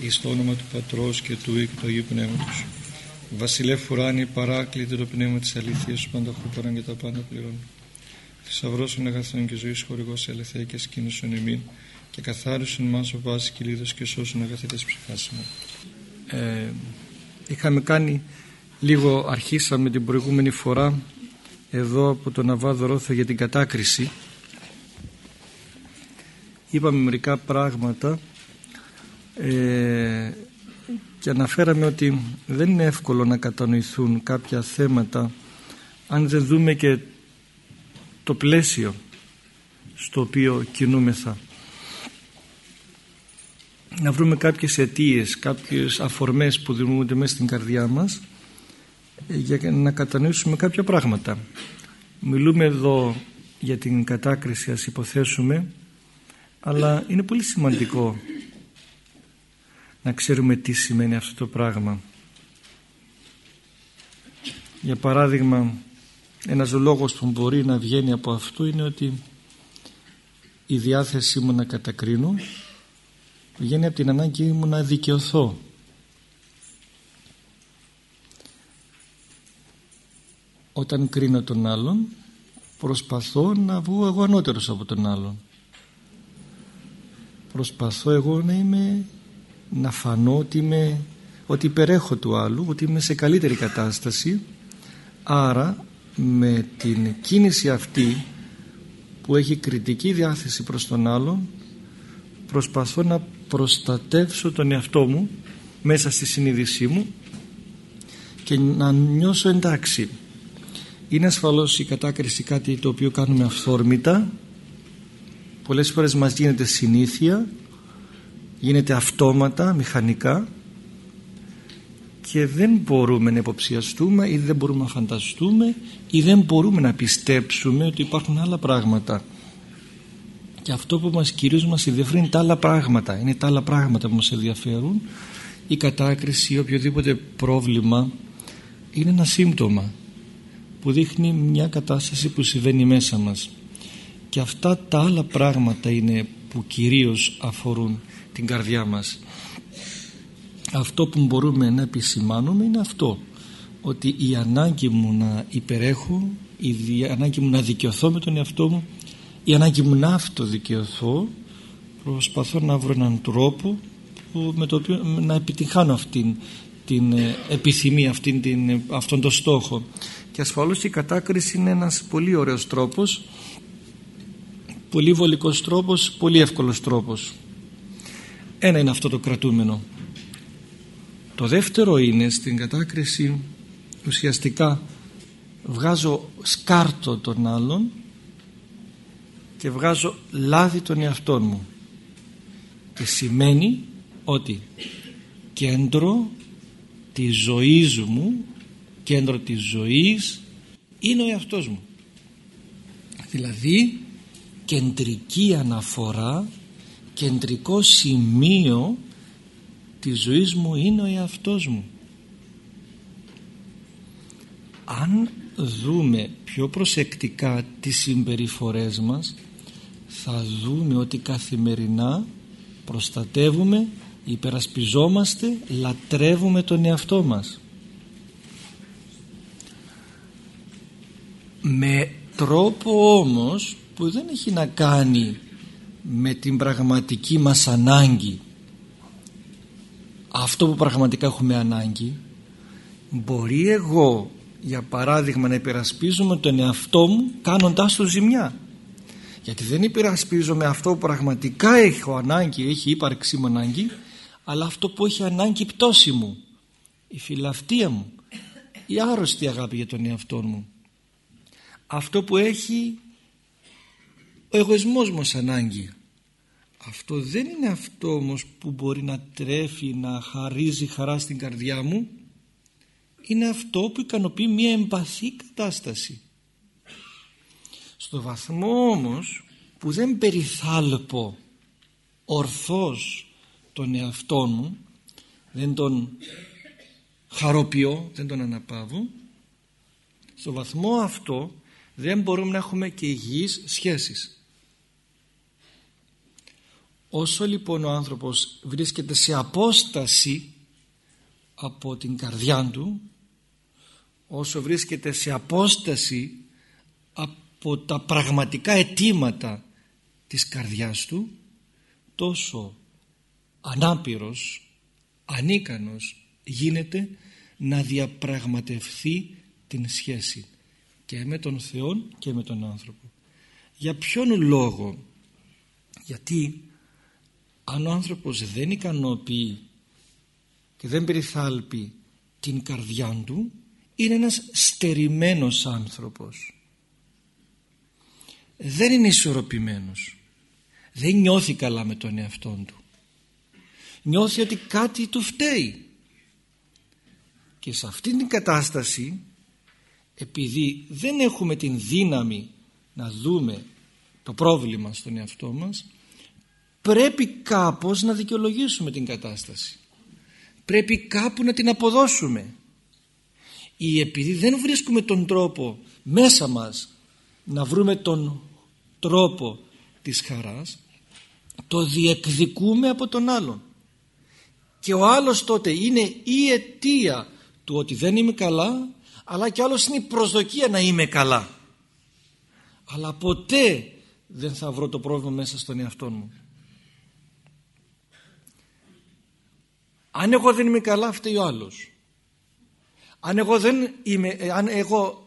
εις το όνομα του Πατρός και του Υιού και του Αγίου Πνεύματος. Βασιλεύ Φουράνη, παράκλητε το πνεύμα της αλήθειας σου πανταχού παράν και τα πάντα πληρών. Θησαυρός των αγαθών και ζωής χορηγός ελευθερία και σκήνωσον εμήν και καθάρισον μας ο βάση κυλίδος και σώσον αγαθέτες ψυχάς ε, είχαμε κάνει λίγο αρχίσαμε την προηγούμενη φορά εδώ από τον Αβάδο Ρόθο για την κατάκριση είπαμε μερικά πράγματα ε, και αναφέραμε ότι δεν είναι εύκολο να κατανοηθούν κάποια θέματα αν δεν δούμε και το πλαίσιο στο οποίο κινούμεθα να βρούμε κάποιες αιτίες, κάποιες αφορμές που δημιουργούνται μέσα στην καρδιά μας ε, για να κατανοήσουμε κάποια πράγματα. Μιλούμε εδώ για την κατάκριση ας υποθέσουμε αλλά είναι πολύ σημαντικό να ξέρουμε τι σημαίνει αυτό το πράγμα. Για παράδειγμα, ένας λόγος που μπορεί να βγαίνει από αυτό είναι ότι η διάθεσή μου να κατακρίνω βγαίνει από την ανάγκη μου να δικαιωθώ. Όταν κρίνω τον άλλον προσπαθώ να βγω εγώ ανώτερος από τον άλλον. Προσπαθώ εγώ να είμαι να φανώ ότι, είμαι, ότι υπερέχω του άλλου, ότι είμαι σε καλύτερη κατάσταση. Άρα με την κίνηση αυτή που έχει κριτική διάθεση προς τον άλλον προσπαθώ να προστατεύσω τον εαυτό μου μέσα στη συνείδησή μου και να νιώσω εντάξει. Είναι ασφαλώς η κατάκριση κάτι το οποίο κάνουμε αυθόρμητα. Πολλές φορές μας γίνεται συνήθεια γίνεται αυτόματα, μηχανικά και δεν μπορούμε να υποψιαστούμε ή δεν μπορούμε να φανταστούμε ή δεν μπορούμε να πιστέψουμε ότι υπάρχουν άλλα πράγματα. Και αυτό που μας κυρίως μας ενδιαφέρει είναι τα άλλα πράγματα. Είναι τα άλλα πράγματα που μας ενδιαφέρουν. Η κατάκριση ή οποιοδήποτε πρόβλημα είναι ένα σύμπτωμα που δείχνει μια κατάσταση που συμβαίνει μέσα μας. Και αυτά τα άλλα πράγματα είναι που κυρίως αφορούν την καρδιά μας. Αυτό που μπορούμε να επισημάνουμε είναι αυτό ότι η ανάγκη μου να υπερέχω η ανάγκη μου να δικαιωθώ με τον εαυτό μου η ανάγκη μου να αυτοδικαιωθώ προσπαθώ να βρω έναν τρόπο που, με το οποίο να επιτυχάνω αυτήν την ε, επιθυμία αυτήν την, ε, αυτόν τον στόχο. Και ασφαλώς η κατάκριση είναι ένας πολύ ωραίος τρόπος πολύ βολικός τρόπος πολύ εύκολος τρόπος ένα είναι αυτό το κρατούμενο. Το δεύτερο είναι στην κατάκριση ουσιαστικά βγάζω σκάρτο των άλλων και βγάζω λάδι των εαυτών μου. Και σημαίνει ότι κέντρο της ζωής μου κέντρο της ζωής είναι ο εαυτός μου. Δηλαδή κεντρική αναφορά κεντρικό σημείο της ζωής μου είναι ο εαυτός μου. Αν δούμε πιο προσεκτικά τις συμπεριφορές μας θα δούμε ότι καθημερινά προστατεύουμε υπερασπιζόμαστε λατρεύουμε τον εαυτό μας. Με τρόπο όμως που δεν έχει να κάνει με την πραγματική μας ανάγκη. Αυτό που πραγματικά έχουμε ανάγκη μπορεί εγώ για παράδειγμα να υπερασπίζομαι τον εαυτό μου κάνοντάς το ζημιά. Γιατί δεν υπερασπίζομαι αυτό που πραγματικά έχω ανάγκη έχει ύπαρξή μου ανάγκη αλλά αυτό που έχει ανάγκη η πτώση μου η φιλαυτία μου η άρρωστη αγάπη για τον εαυτό μου. Αυτό που έχει ο εγωισμός μας ανάγκη αυτό δεν είναι αυτό όμως που μπορεί να τρέφει να χαρίζει χαρά στην καρδιά μου. Είναι αυτό που ικανοποιεί μια εμπαθή κατάσταση. Στο βαθμό όμως που δεν περιθάλπω ορθώς τον εαυτό μου δεν τον χαροποιώ δεν τον αναπαύω στο βαθμό αυτό δεν μπορούμε να έχουμε και υγιείς σχέσεις όσο λοιπόν ο άνθρωπος βρίσκεται σε απόσταση από την καρδιά του όσο βρίσκεται σε απόσταση από τα πραγματικά αιτήματα της καρδιάς του τόσο ανάπηρος, ανίκανος γίνεται να διαπραγματευθεί την σχέση και με τον Θεό και με τον άνθρωπο. Για ποιον λόγο, γιατί αν ο άνθρωπος δεν ικανοποιεί και δεν περιθάλπει την καρδιά του είναι ένας στερημένος άνθρωπος. Δεν είναι ισορροπημένος. Δεν νιώθει καλά με τον εαυτό του. Νιώθει ότι κάτι του φταίει. Και σε αυτήν την κατάσταση επειδή δεν έχουμε την δύναμη να δούμε το πρόβλημα στον εαυτό μας πρέπει κάπως να δικαιολογήσουμε την κατάσταση. Πρέπει κάπου να την αποδώσουμε. Ή επειδή δεν βρίσκουμε τον τρόπο μέσα μας να βρούμε τον τρόπο της χαράς το διεκδικούμε από τον άλλον. Και ο άλλος τότε είναι η αιτία του ότι δεν είμαι καλά αλλά και άλλος είναι η προσδοκία να είμαι καλά. Αλλά ποτέ δεν θα βρω το πρόβλημα μέσα στον εαυτό μου αν εγώ δεν είμαι καλά φταίει ο άλλος. Αν εγώ δεν είμαι, ε, αν εγώ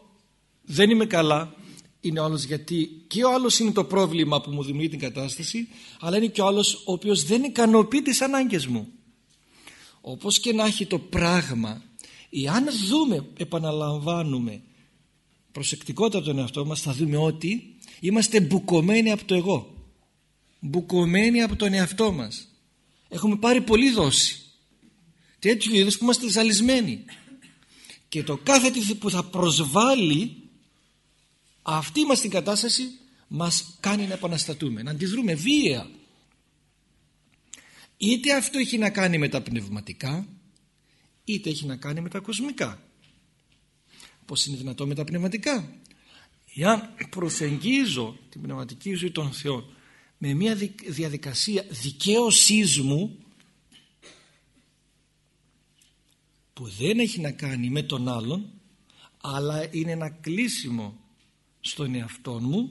δεν είμαι καλά είναι ο άλλος γιατί και ο άλλος είναι το πρόβλημα που μου δημιουργεί την κατάσταση αλλά είναι και ο άλλος ο οποίος δεν ικανοποιεί τις ανάγκες μου. Όπως και να έχει το πράγμα εάν δούμε επαναλαμβάνουμε προσεκτικότητα τον εαυτό μας θα δούμε ότι είμαστε μπουκωμένοι από το εγώ. Μπουκωμένοι από τον εαυτό μας. Έχουμε πάρει πολύ δόση τέτοιου είδους που είμαστε ζαλισμένοι και το κάθε τι που θα προσβάλλει αυτή μας την κατάσταση μας κάνει να επαναστατούμε να αντιδρούμε βία. Είτε αυτό έχει να κάνει με τα πνευματικά είτε έχει να κάνει με τα κοσμικά. Πως είναι δυνατό με τα πνευματικά; Εάν προσεγγίζω την πνευματική ζωή των Θεών με μια διαδικασία δικαίωσής μου που δεν έχει να κάνει με τον άλλον αλλά είναι ένα κλείσιμο στον εαυτό μου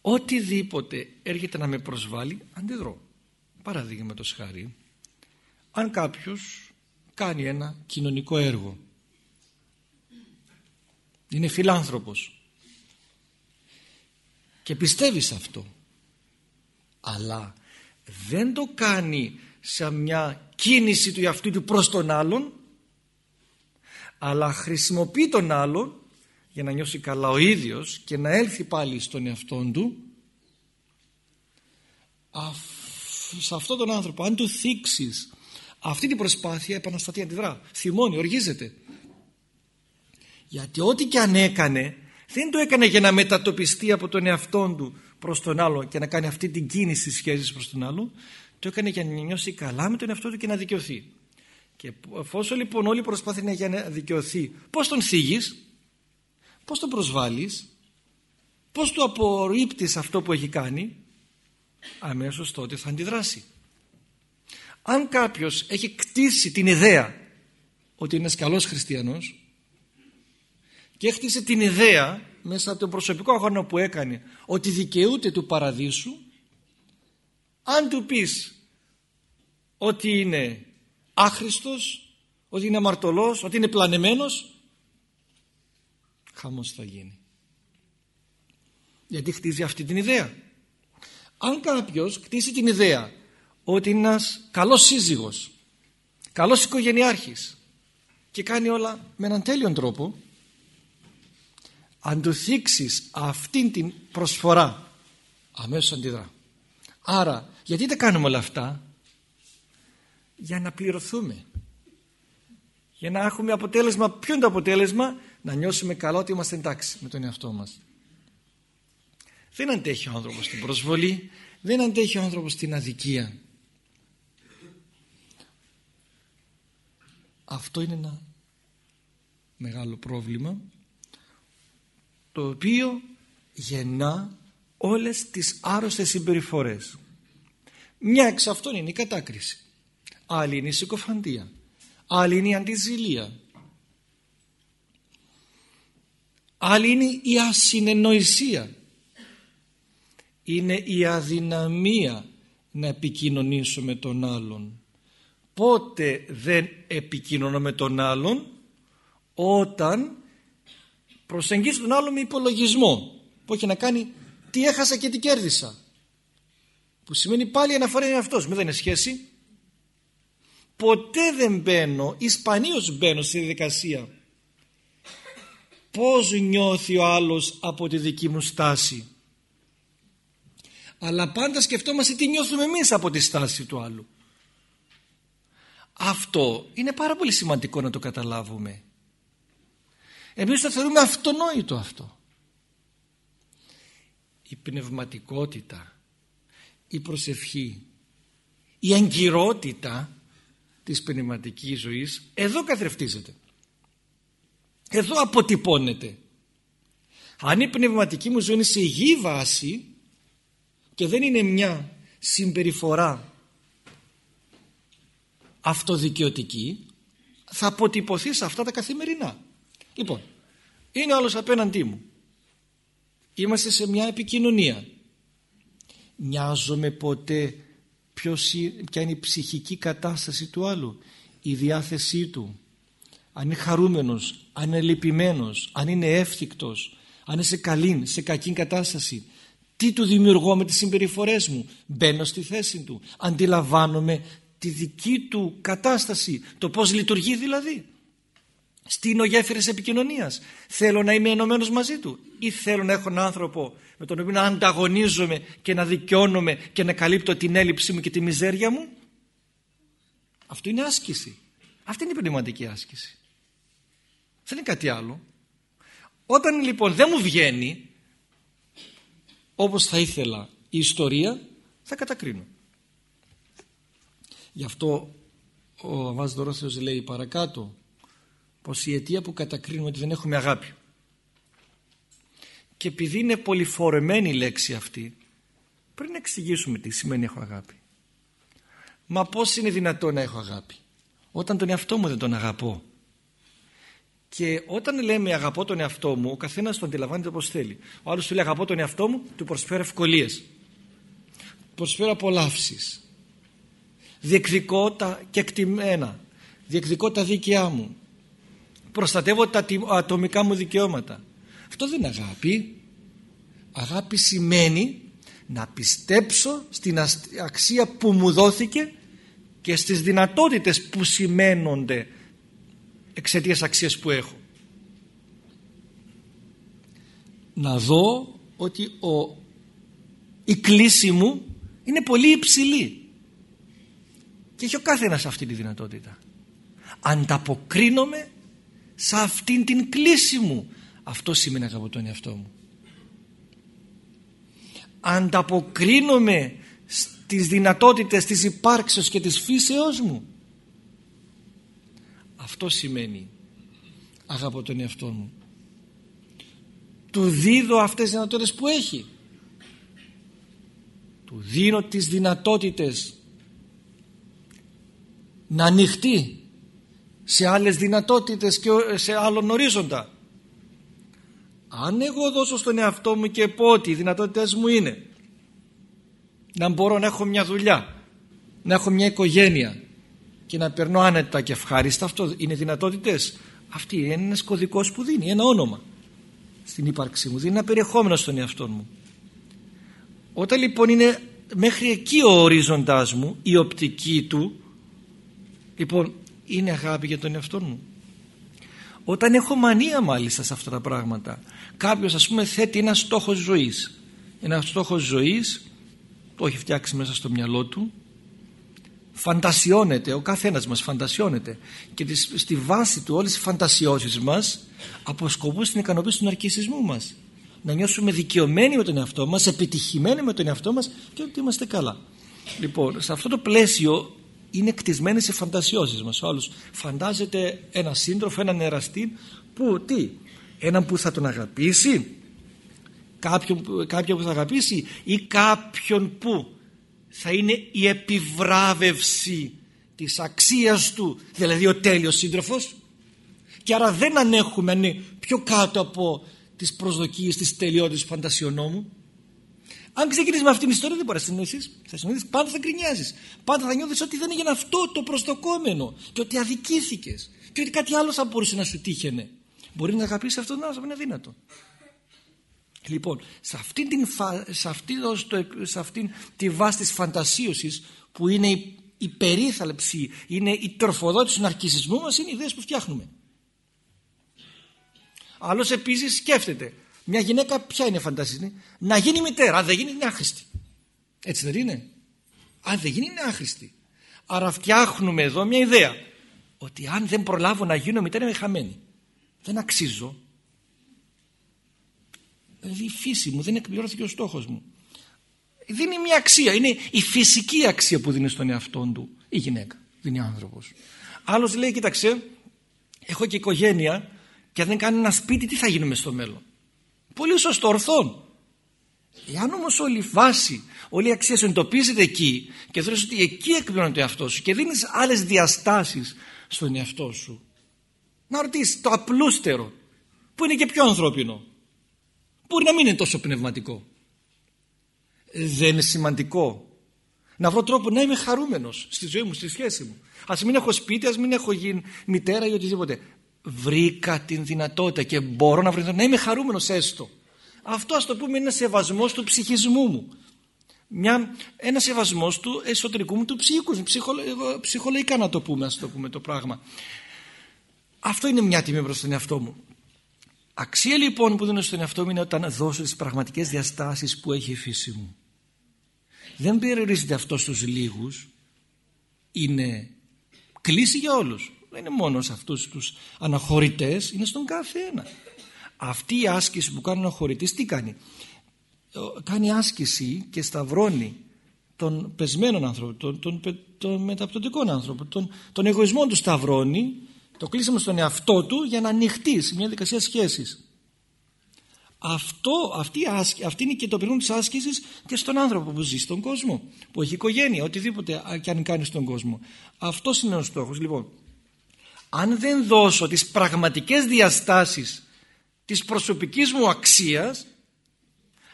οτιδήποτε έρχεται να με προσβάλλει αντιδρώ παραδείγματος χάρη αν κάποιος κάνει ένα κοινωνικό έργο. Είναι φιλάνθρωπος και πιστεύει σε αυτό. Αλλά δεν το κάνει σε μια κίνηση του εαυτού του προς τον άλλον αλλά χρησιμοποιεί τον άλλον για να νιώσει καλά ο ίδιος και να έλθει πάλι στον εαυτό του. Σε αυτόν τον άνθρωπο αν του θίξεις αυτή την προσπάθεια επαναστατεί αντιδρά. Θυμώνει, οργίζεται. Γιατί ό,τι και αν έκανε δεν το έκανε για να μετατοπιστεί από τον εαυτό του προς τον άλλο και να κάνει αυτή την κίνηση σχέσης προς τον άλλο το έκανε για να νιώσει καλά με τον εαυτό του και να δικαιωθεί. Και εφόσον λοιπόν όλη η προσπάθεια είναι για να δικαιωθεί, πώς τον θίγεις, πώς τον προσβάλλεις, πώς του απορρίπτεις αυτό που έχει κάνει, αμέσως τότε θα αντιδράσει. Αν κάποιος έχει κτίσει την ιδέα ότι είναι ένας καλός χριστιανός και έχτισε την ιδέα μέσα από τον προσωπικό αγώνα που έκανε ότι δικαιούται του παραδείσου αν του πεις ότι είναι άχρηστος, ότι είναι αμαρτωλός, ότι είναι πλανεμένος, χαμός θα γίνει. Γιατί χτίζει αυτή την ιδέα. Αν κάποιος κτίσει την ιδέα ότι είναι ένας καλός σύζυγος, καλός οικογενειάρχης και κάνει όλα με έναν τέλειον τρόπο, αν του θίξεις αυτήν την προσφορά αμέσως αντιδρά. Άρα γιατί τα κάνουμε όλα αυτά; Για να πληρωθούμε. Για να έχουμε αποτέλεσμα. Ποιο είναι το αποτέλεσμα; Να νιώσουμε καλά ότι είμαστε εντάξει με τον εαυτό μας. Δεν αντέχει ο άνθρωπος την προσβολή. Δεν αντέχει ο άνθρωπος την αδικία. Αυτό είναι ένα μεγάλο πρόβλημα το οποίο γεννά όλες τις άρρωστες συμπεριφορές. Μια εξ αυτών είναι η κατάκριση. Άλλη είναι η συκοφαντία. Άλλη είναι η αντιζηλία. Άλλη είναι η ασυνεννοησία. Είναι η αδυναμία να επικοινωνήσω με τον άλλον. Πότε δεν επικοινωνώ με τον άλλον; Όταν προσεγγίζω τον άλλον με υπολογισμό που έχει να κάνει τι έχασα και τι κέρδισα. Που σημαίνει πάλι αναφορά είναι αυτός. Μην δεν είναι σχέση. Ποτέ δεν μπαίνω ή σπανίως μπαίνω στη διαδικασία πως νιώθει ο άλλος από τη δική μου στάση. Αλλά πάντα σκεφτόμαστε τι νιώθουμε εμείς από τη στάση του άλλου. Αυτό είναι πάρα πολύ σημαντικό να το καταλάβουμε. Εμείς το θεωρούμε αυτονόητο αυτό η πνευματικότητα η προσευχή η αγκυρότητα της πνευματικής ζωής εδώ καθρεφτίζεται. Εδώ αποτυπώνεται. Αν η πνευματική μου ζωή είναι σε υγιή βάση και δεν είναι μια συμπεριφορά αυτοδικαιωτική θα αποτυπωθεί σε αυτά τα καθημερινά. Λοιπόν είναι άλλος απέναντί μου είμαστε σε μια επικοινωνία. Νοιάζομαι ποτέ ποιος, ποια είναι η ψυχική κατάσταση του άλλου η διάθεσή του. Αν είναι χαρούμενος αν είναι λυπημένος αν είναι εύθυκτος αν είναι σε καλή, σε κακή κατάσταση. Τι του δημιουργώ με τις συμπεριφορές μου; Μπαίνω στη θέση του. Αντιλαμβάνομαι τη δική του κατάσταση το πως λειτουργεί δηλαδή στείνω γέφυρες επικοινωνίας. Θέλω να είμαι ενωμένος μαζί του ή θέλω να έχω έναν άνθρωπο με τον οποίο να ανταγωνίζομαι και να δικαιώνομαι και να καλύπτω την έλλειψή μου και τη μιζέρια μου; Αυτό είναι άσκηση. Αυτή είναι η πνευματική άσκηση. Δεν είναι κάτι άλλο. Όταν λοιπόν δεν μου βγαίνει όπως θα ήθελα η ιστορία θα κατακρίνω. Γι' αυτό ο Αβάς Δωρόθεος λέει παρακάτω πως η αιτία που κατακρίνουμε ότι δεν έχουμε αγάπη. Και επειδή είναι πολυφορεμένη η λέξη αυτή πρέπει να εξηγήσουμε τι σημαίνει έχω αγάπη μα πως είναι δυνατό να έχω αγάπη όταν τον εαυτό μου δεν τον αγαπώ. Και όταν λέμε αγαπώ τον εαυτό μου ο καθένας τον αντιλαμβάνεται όπως θέλει. Ο άλλος του λέει αγαπώ τον εαυτό μου του προσφέρω ευκολίες. Προσφέρω απολαύσεις. Διεκδικώ τα κεκτημένα. Διεκδικώ τα δίκαιά μου προστατεύω τα ατομικά μου δικαιώματα. Αυτό δεν είναι αγάπη. Αγάπη σημαίνει να πιστέψω στην αξία που μου δόθηκε και στις δυνατότητες που σημαίνονται εξαιτίας αξίας που έχω. Να δω ότι ο, η κλίση μου είναι πολύ υψηλή και έχει ο κάθε αυτή τη δυνατότητα. Ανταποκρίνομαι σε αυτήν την κλίση μου. Αυτό σημαίνει αγαπώ τον εαυτό μου. Ανταποκρίνομαι στις δυνατότητες της υπάρξεως και της φύσεώς μου. Αυτό σημαίνει αγαπώ τον εαυτό μου. Του δίδω αυτές τις δυνατότητες που έχει. Του δίνω τις δυνατότητες να ανοιχτεί σε άλλες δυνατότητες και σε άλλον ορίζοντα. Αν εγώ δώσω στον εαυτό μου και πω ότι οι δυνατότητες μου είναι να μπορώ να έχω μια δουλειά να έχω μια οικογένεια και να περνώ άνετα και ευχάριστα αυτό είναι δυνατότητες. Αυτή είναι ένας κωδικός που δίνει ένα όνομα στην ύπαρξή μου. Δίνει ένα περιεχόμενο στον εαυτό μου. Όταν λοιπόν είναι μέχρι εκεί ο ορίζοντάς μου η οπτική του λοιπόν είναι αγάπη για τον εαυτό μου. Όταν έχω μανία μάλιστα σε αυτά τα πράγματα κάποιος ας πούμε θέτει ένα στόχο ζωής. Ένα στόχο ζωής το έχει φτιάξει μέσα στο μυαλό του φαντασιώνεται ο καθένας μας φαντασιώνεται. Και στη βάση του όλες οι φαντασιώσεις μας αποσκοπούν στην ικανοποίηση του ναρκισισμού μας. Να νιώσουμε δικαιωμένοι με τον εαυτό μας επιτυχημένοι με τον εαυτό μας και ότι είμαστε καλά. Λοιπόν σε αυτό το πλαίσιο είναι κτισμένες οι φαντασιώσεις μας. Ο άλλος φαντάζεται ένα σύντροφο, έναν εραστή που τι, έναν που θα τον αγαπήσει κάποιον, κάποιον που θα αγαπήσει ή κάποιον που θα είναι η επιβράβευση της αξίας του δηλαδή ο τέλειος σύντροφος. Και άρα δεν ανέχουμε αν είναι πιο κάτω από τις προσδοκίες της τελειότητας του φαντασιονόμου αν ξεκινήσεις με αυτήν την ιστορία δεν μπορείς να συνεννοηθεί. Θα συνεννοηθεί, πάντα θα γκρινιάζεις. Πάντα θα νιώθεις ότι δεν έγινε αυτό το προσδοκόμενο και ότι αδικήθηκες και ότι κάτι άλλο θα μπορούσε να σου τύχαινε. Μπορεί να αγαπήσεις αυτόν τον άνθρωπο, είναι αδύνατο. Λοιπόν, σε αυτήν, την, σε αυτήν, σε αυτήν τη βάση της φαντασίωσης που είναι η, η περίθαλψη, είναι η τροφοδότηση του ναρκισισμού μας είναι οι ιδέες που φτιάχνουμε. Άλλος επίσης σκέφτεται μια γυναίκα ποια είναι φαντασία να γίνει μητέρα, αν δεν γίνει είναι άχρηστη. Έτσι δεν είναι; Αν δεν γίνει είναι άχρηστη. Άρα φτιάχνουμε εδώ μια ιδέα ότι αν δεν προλάβω να γίνω μητέρα είμαι χαμένη. Δεν αξίζω δηλαδή η φύση μου δεν εκπληρώθηκε ο στόχος μου δίνει μια αξία είναι η φυσική αξία που δίνει στον εαυτό του η γυναίκα δίνει ο άνθρωπος άλλος λέει κοίταξε έχω και οικογένεια και αν δεν κάνω ένα σπίτι τι θα γίνουμε στο μέλλον; Πολύ σωστό ορθόν Εάν όμως όλη η βάση, όλη η αξία σου εντοπίζεται εκεί και θεωρείς ότι εκεί εκπληρώνει το εαυτό σου και δίνεις άλλες διαστάσεις στον εαυτό σου να ρωτήσεις το απλούστερο που είναι και πιο ανθρώπινο Μπορεί να μην είναι τόσο πνευματικό. Δεν είναι σημαντικό να βρω τρόπο να είμαι χαρούμενος στη ζωή μου, στη σχέση μου. Ας μην έχω σπίτι, ας μην έχω γίνει μητέρα ή οτιδήποτε. Βρήκα την δυνατότητα και μπορώ να βρω να είμαι χαρούμενος έστω. Αυτό ας το πούμε είναι σεβασμός του ψυχισμού μου. Μια, ένας σεβασμός του εσωτερικού μου του ψυχικού μου. ψυχολογικά να το πούμε, ας το πούμε το πράγμα. Αυτό είναι μια τιμή προς τον εαυτό μου. Αξία λοιπόν που δίνω στον εαυτό μου είναι όταν δώσω τις πραγματικές διαστάσεις που έχει η φύση μου. Δεν περιορίζεται αυτό στους λίγους. Είναι κλίση για όλους. Δεν είναι μόνο σε αυτούς τους αναχωρητές, είναι στον κάθε ένα. Αυτή η άσκηση που κάνει ο αναχωρητής τι κάνει; Κάνει άσκηση και σταυρώνει τον πεσμένων άνθρωπο, τον, τον, τον, τον μεταπτωτικών άνθρωπο, τον, τον εγωισμό του σταυρώνει το κλείσαμε στον εαυτό του για να ανοιχτεί σε μια δικασία σχέσης. Αυτό, αυτή, αυτή είναι και το πυρούν της άσκησης και στον άνθρωπο που ζει στον κόσμο, που έχει οικογένεια, οτιδήποτε και αν κάνει στον κόσμο. Αυτός είναι ο στόχος. Λοιπόν, αν δεν δώσω τις πραγματικές διαστάσεις της προσωπικής μου αξίας,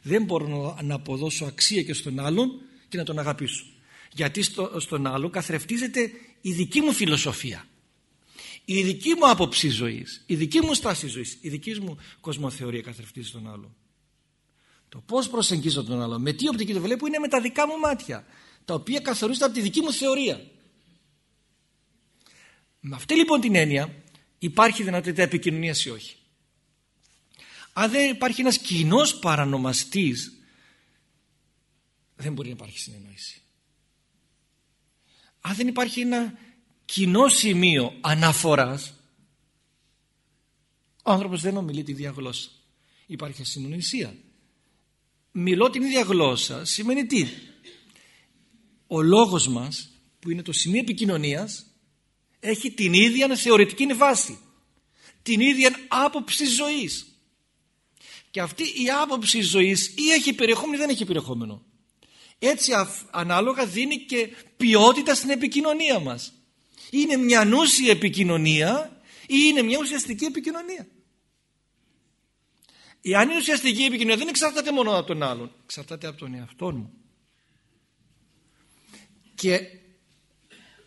δεν μπορώ να αποδώσω αξία και στον άλλον και να τον αγαπήσω. Γιατί στο, στον άλλο καθρεφτίζεται η δική μου φιλοσοφία η δική μου άποψη ζωής, η δική μου στάση ζωής, η δική μου κοσμοθεωρία καθρεφτίζει τον άλλο. Το πώς προσεγγίζω τον άλλο, με τι οπτική το βλέπω είναι με τα δικά μου μάτια, τα οποία καθορίζονται από τη δική μου θεωρία. Με αυτή λοιπόν την έννοια υπάρχει δυνατότητα επικοινωνίας ή όχι; Αν δεν υπάρχει ένας κοινός παρανομαστής δεν μπορεί να υπάρχει συνεννόηση. Αν δεν υπάρχει ένα κοινό σημείο αναφοράς ο άνθρωπος δεν ομιλεί τη ίδια γλώσσα. Υπάρχει ασυνοησία. Μιλώ την ίδια γλώσσα σημαίνει τι; Ο λόγος μας που είναι το σημείο επικοινωνίας έχει την ίδια θεωρητική βάση. Την ίδια άποψη ζωής. Και αυτή η άποψη ζωής ή έχει περιεχόμενο ή δεν έχει περιεχόμενο. Έτσι ανάλογα δίνει και ποιότητα στην επικοινωνία μας είναι μια νούσια επικοινωνία ή είναι μια ουσιαστική επικοινωνία. Εάν είναι ουσιαστική επικοινωνία δεν εξαρτάται μόνο από τον άλλον, εξαρτάται από τον εαυτό μου. Και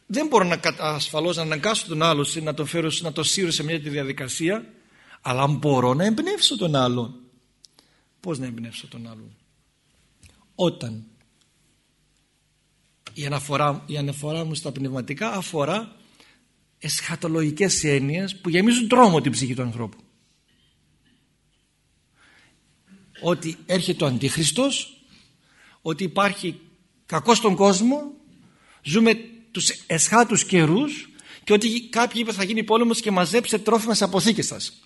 δεν μπορώ να ασφαλώς να αναγκάσω τον άλλο να τον φέρω, να το σύρω σε μια διαδικασία, αλλά μπορώ να εμπνεύσω τον άλλον. Πώς να εμπνεύσω τον άλλον; Όταν η αναφορά, η αναφορά μου στα πνευματικά αφορά εσχατολογικές έννοιες που γεμίζουν τρόμο την ψυχή του ανθρώπου. Ότι έρχεται ο Αντίχριστος, ότι υπάρχει κακό στον κόσμο, ζούμε τους εσχάτους καιρούς και ότι κάποιοι είπε θα γίνει πόλεμος και μαζέψε τρόφιμα σε αποθήκες σας.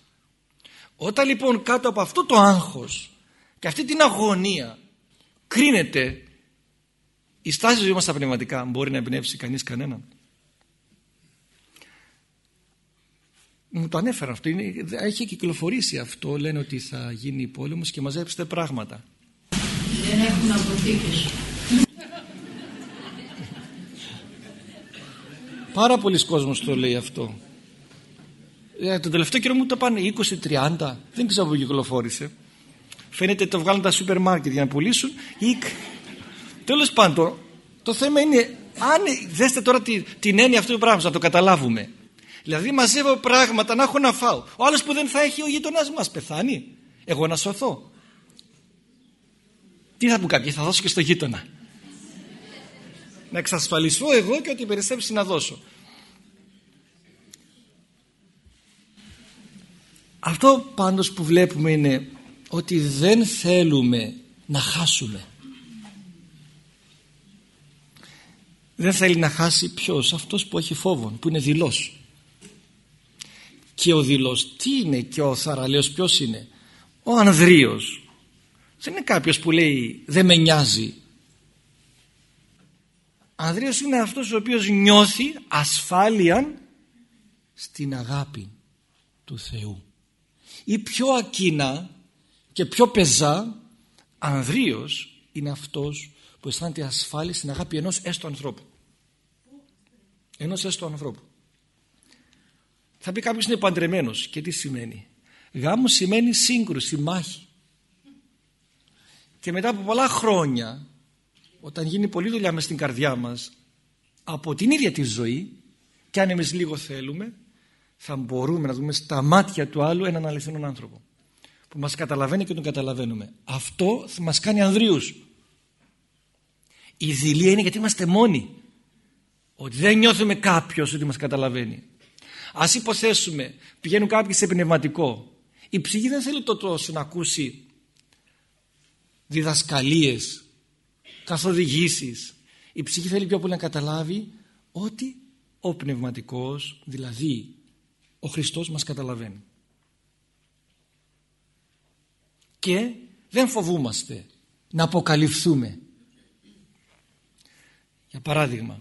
Όταν λοιπόν κάτω από αυτό το άγχος και αυτή την αγωνία κρίνεται η στάση ζωής μας στα πνευματικά μπορεί να εμπνεύσει κανείς κανέναν. μου το ανέφεραν αυτό είναι, έχει κυκλοφορήσει αυτό λένε ότι θα γίνει πόλεμος και μαζέψτε πράγματα δεν έχουν αποθήκες πάρα πολλοί κόσμος το λέει αυτό. Ε, τον τελευταίο καιρό μου το πάνε 20-30 δεν ξέρω που κυκλοφόρησε. Φαίνεται το βγάλουν τα σούπερ μάρκετ για να πουλήσουν. Ή... τέλος πάντων το θέμα είναι αν δέστε τώρα την, την έννοια αυτού του πράγματος να το καταλάβουμε. Δηλαδή μαζεύω πράγματα να έχω να φάω. Ο άλλος που δεν θα έχει ο γειτονάς μας πεθάνει. Εγώ να σωθώ. Τι θα μου κάποιοι θα δώσω και στο γείτονα να εξασφαλιστώ εγώ και ότι περισσέψει να δώσω. Αυτό πάντως που βλέπουμε είναι ότι δεν θέλουμε να χάσουμε. Δεν θέλει να χάσει ποιος; Αυτός που έχει φόβο που είναι δηλός και ο δηλός τι είναι και ο θαραλέος ποιος είναι; Ο Ανδρείος. Δεν είναι κάποιος που λέει δεν με νοιάζει Ανδρείος είναι αυτός ο οποίος νιώθει ασφάλεια στην αγάπη του Θεού. Ή πιο ακίνα και πιο πεζά Ανδρείος είναι αυτός που αισθάνεται ασφάλεια στην αγάπη ενός έστω ανθρώπου. Ενός έστω ανθρώπου. Θα πει κάποιος είναι παντρεμένος και τι σημαίνει. Γάμος σημαίνει σύγκρουση, μάχη. Και μετά από πολλά χρόνια όταν γίνει πολλή δουλειά μες στην καρδιά μας από την ίδια τη ζωή και αν εμείς λίγο θέλουμε θα μπορούμε να δούμε στα μάτια του άλλου έναν αληθινό άνθρωπο που μας καταλαβαίνει και τον καταλαβαίνουμε. Αυτό θα μας κάνει ανδρίους. Η δειλία είναι γιατί είμαστε μόνοι. Ότι δεν νιώθουμε κάποιος ότι μας καταλαβαίνει. Ας υποθέσουμε πηγαίνουν κάποιοι σε πνευματικό. Η ψυχή δεν θέλει το τόσο να ακούσει διδασκαλίες καθοδηγήσεις. Η ψυχή θέλει πιο πολύ να καταλάβει ότι ο πνευματικός δηλαδή ο Χριστός μας καταλαβαίνει. Και δεν φοβούμαστε να αποκαλυφθούμε. Για παράδειγμα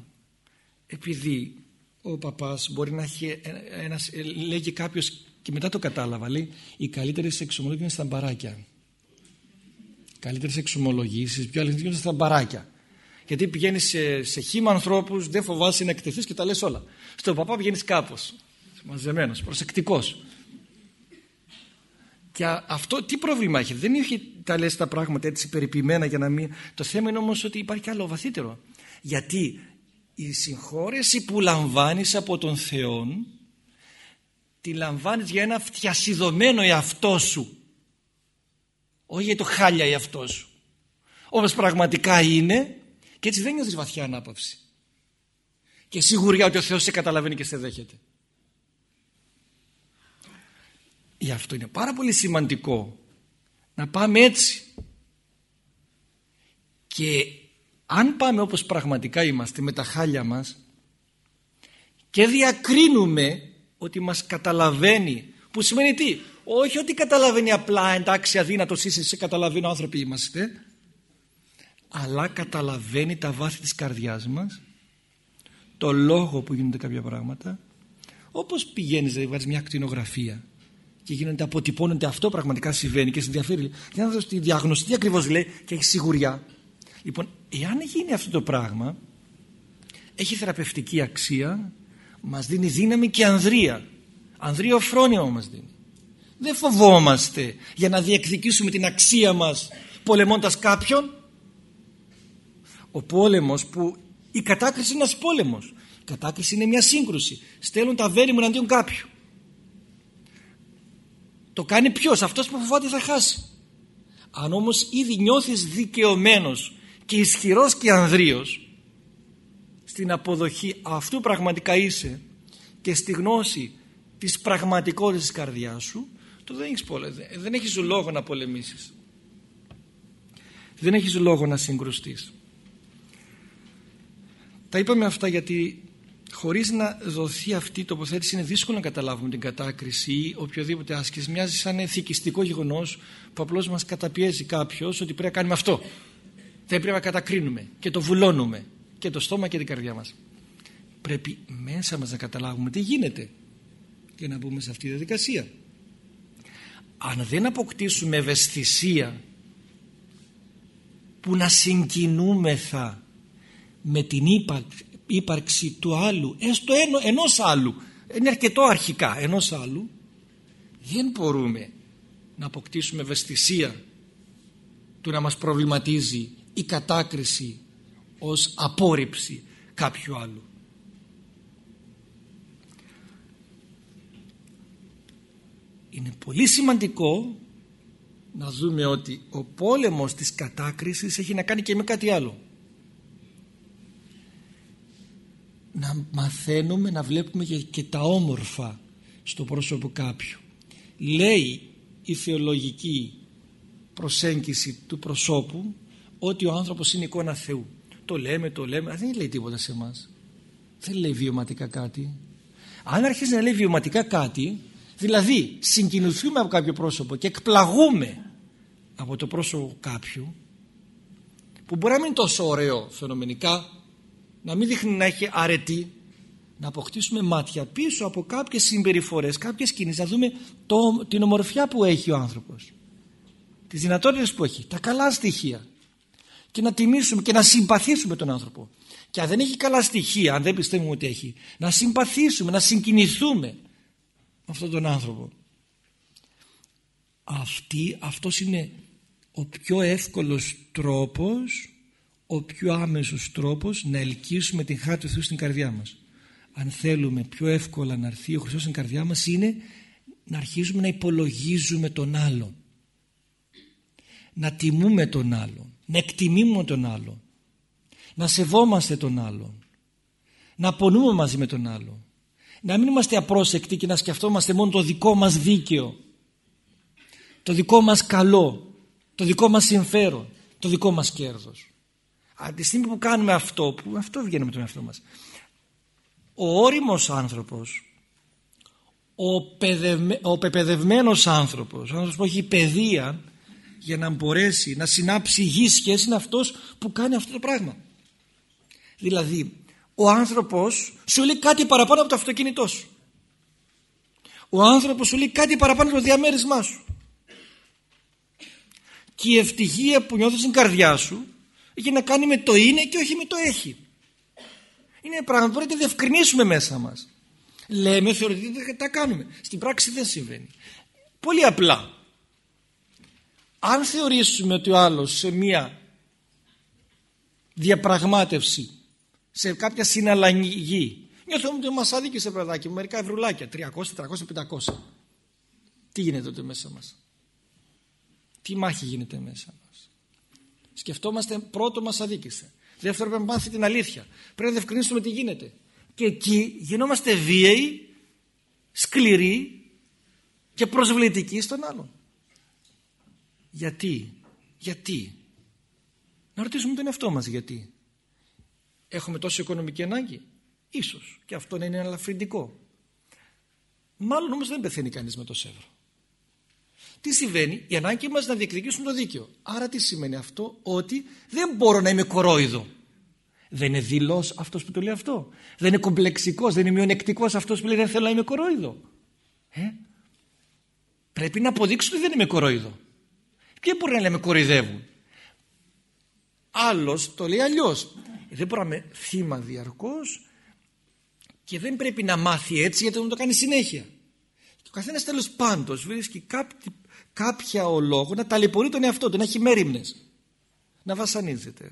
επειδή ο παπάς μπορεί να έχει ένας, λέγει κάποιος και μετά το κατάλαβα λέει οι καλύτερες εξομολογίες είναι στα μπαράκια καλύτερες εξομολογήσεις πιο αληθινές είναι στα μπαράκια γιατί πηγαίνει σε, σε χήμα ανθρώπους δεν φοβάσαι να εκτεθείς και τα λες όλα στον παπά πηγαίνεις κάπως μαζεμένος, προσεκτικός και αυτό τι πρόβλημα έχει; Δεν έχει τα λες τα πράγματα έτσι περιποιημένα για να μην... Το θέμα είναι όμως ότι υπάρχει άλλο βαθύτερο. Γιατί η συγχώρεση που λαμβάνεις από τον Θεό τη λαμβάνεις για ένα φτιασιδωμένο εαυτό σου. Όχι για το χάλια εαυτό σου. Όπως πραγματικά είναι και έτσι δεν νιώθεις βαθιά ανάπαυση. Και σίγουρια ότι ο Θεός σε καταλαβαίνει και σε δέχεται. Γι' αυτό είναι πάρα πολύ σημαντικό να πάμε έτσι. Και αν πάμε όπως πραγματικά είμαστε με τα χάλια μας και διακρίνουμε ότι μας καταλαβαίνει που σημαίνει τι; Όχι ότι καταλαβαίνει απλά εντάξει αδύνατος είσαι σε καταλαβαίνω άνθρωποι είμαστε αλλά καταλαβαίνει τα βάθη της καρδιάς μας το λόγο που γίνονται κάποια πράγματα όπως πηγαίνεις δηλαδή βάζεις μια ακτινογραφία και γίνονται, αποτυπώνονται αυτό πραγματικά συμβαίνει και σε ενδιαφέρει. Για να δώσει τη διάγνωση τι ακριβώς λέει και έχει σιγουριά. Λοιπόν εάν γίνει αυτό το πράγμα έχει θεραπευτική αξία μας δίνει δύναμη και ανδρεία. Ανδρείο φρόνημα μας δίνει δεν φοβόμαστε για να διεκδικήσουμε την αξία μας πολεμώντας κάποιον. Ο πόλεμος που η κατάκριση είναι ένας πόλεμος. Η κατάκριση είναι μια σύγκρουση. Στέλνουν τα βέρη μου εναντίον κάποιου. Το κάνει ποιος; Αυτός που φοβάται θα χάσει. Αν όμως ήδη νιώθεις δικαιωμένος και ισχυρός και ανδρείος στην αποδοχή αυτού πραγματικά είσαι και στη γνώση της πραγματικότητας της καρδιάς σου το δεν έχεις, πόλε, δεν έχεις λόγο να πολεμήσεις. Δεν έχεις λόγο να συγκρουστείς. Τα είπαμε αυτά γιατί χωρίς να δοθεί αυτή η τοποθέτηση είναι δύσκολο να καταλάβουμε την κατάκριση ή οποιοδήποτε άσκηση. Μοιάζει σαν ηθικιστικό γεγονός που απλώς μας καταπιέζει κάποιος ότι πρέπει να κάνουμε αυτό. Δεν πρέπει να κατακρίνουμε και το βουλώνουμε και το στόμα και την καρδιά μας. Πρέπει μέσα μας να καταλάβουμε τι γίνεται και να μπούμε σε αυτή τη διαδικασία. Αν δεν αποκτήσουμε ευαισθησία που να συγκινούμεθα με την ύπαρξη του άλλου έστω ενός άλλου είναι αρκετό αρχικά ενός άλλου δεν μπορούμε να αποκτήσουμε ευαισθησία του να μας προβληματίζει η κατάκριση ως απόρριψη κάποιου άλλου. Είναι πολύ σημαντικό να δούμε ότι ο πόλεμος της κατάκρισης έχει να κάνει και με κάτι άλλο. Να μαθαίνουμε να βλέπουμε και τα όμορφα στο πρόσωπο κάποιου. Λέει η θεολογική προσέγγιση του προσώπου ότι ο άνθρωπος είναι εικόνα Θεού. Το λέμε, το λέμε, δεν λέει τίποτα σε εμάς. Δεν λέει βιωματικά κάτι. Αν αρχίσει να λέει βιωματικά κάτι, δηλαδή συγκινηθούμε από κάποιο πρόσωπο και εκπλαγούμε από το πρόσωπο κάποιου, που μπορεί να μην είναι τόσο ωραίο φαινομενικά, να μην δείχνει να έχει αρετή, να αποκτήσουμε μάτια πίσω από κάποιες συμπεριφορές, κάποιες κινήσεις, να δούμε το, την ομορφιά που έχει ο άνθρωπος, τις δυνατότητες που έχει, τα καλά στοιχεία και να τιμήσουμε και να συμπαθήσουμε τον άνθρωπο. Και αν δεν έχει καλά στοιχεία, αν δεν πιστεύουμε ότι έχει, να συμπαθήσουμε, να συγκινηθούμε με αυτόν τον άνθρωπο. Αυτή, αυτός είναι ο πιο εύκολος τρόπος, ο πιο άμεσος τρόπος να ελκύσουμε την χάρη του Θεού στην καρδιά μας. Αν θέλουμε πιο εύκολα να έρθει ο Χριστός στην καρδιά μας είναι να αρχίζουμε να υπολογίζουμε τον άλλον. Να τιμούμε τον άλλον να εκτιμούμε τον άλλον να σεβόμαστε τον άλλον να πονούμε μαζί με τον άλλον να μην είμαστε απρόσεκτοι και να σκεφτόμαστε μόνο το δικό μας δίκαιο το δικό μας καλό το δικό μας συμφέρον το δικό μας κέρδος από τη στιγμή που κάνουμε αυτό που αυτό βγαίνει με τον εαυτό μας ο όριμος άνθρωπος ο, παιδευme, ο πεπαιδευμένος άνθρωπος ο άνθρωπος που έχει παιδεία για να μπορέσει να συνάψει υγιή σχέση είναι αυτός που κάνει αυτό το πράγμα. Δηλαδή ο άνθρωπος σου λέει κάτι παραπάνω από το αυτοκίνητό σου. Ο άνθρωπος σου λέει κάτι παραπάνω από το διαμέρισμά σου. Και η ευτυχία που νιώθεις στην καρδιά σου έχει να κάνει με το είναι και όχι με το έχει. Είναι πράγμα που πρέπει να διευκρινίσουμε μέσα μας. Λέμε θεωρητικά τα κάνουμε. Στην πράξη δεν συμβαίνει. Πολύ απλά αν θεωρήσουμε ότι ο άλλος σε μία διαπραγμάτευση σε κάποια συναλλαγή. Νιώθουμε ότι μας άδικησε παιδάκι μου μερικά ευρουλάκια 300, 400, 500 τι γίνεται τότε μέσα μας; Τι μάχη γίνεται μέσα μας; Σκεφτόμαστε πρώτο μας αδίκησε. Δεύτερο πρέπει να μάθει την αλήθεια. Πρέπει να διευκρινίσουμε τι γίνεται. Και εκεί γινόμαστε βίαιοι σκληροί και προσβλητικοί στον άλλον. Γιατί, γιατί; Να ρωτήσουμε τον εαυτό μας γιατί. Έχουμε τόσο οικονομική ανάγκη; Ίσως. Και αυτό να είναι ελαφρυντικό. Μάλλον όμως δεν πεθαίνει κανείς με το σεύρο. Τι συμβαίνει, η ανάγκη μας να διεκδικήσουμε το δίκαιο. Άρα τι σημαίνει αυτό, ότι δεν μπορώ να είμαι κορόιδο. Δεν είναι δηλός αυτός που το λέει αυτό. Δεν είναι κομπλεξικός, δεν είναι μειονεκτικός αυτός που λέει δεν θέλω να είμαι κορόιδο. Ε; Πρέπει να αποδείξω ότι δεν είμαι κορόιδο. Ποιοι μπορεί να λέμε κοροϊδεύουν; Άλλος το λέει αλλιώς. Δεν μπορεί να είμαι θύμα διαρκώς και δεν πρέπει να μάθει έτσι γιατί δεν το κάνει συνέχεια. Και ο καθένας τέλος πάντως βρίσκει κάποιο, κάποια ο λόγο να ταλαιπωρεί τον εαυτό του, να έχει μέρημνες, να βασανίζεται.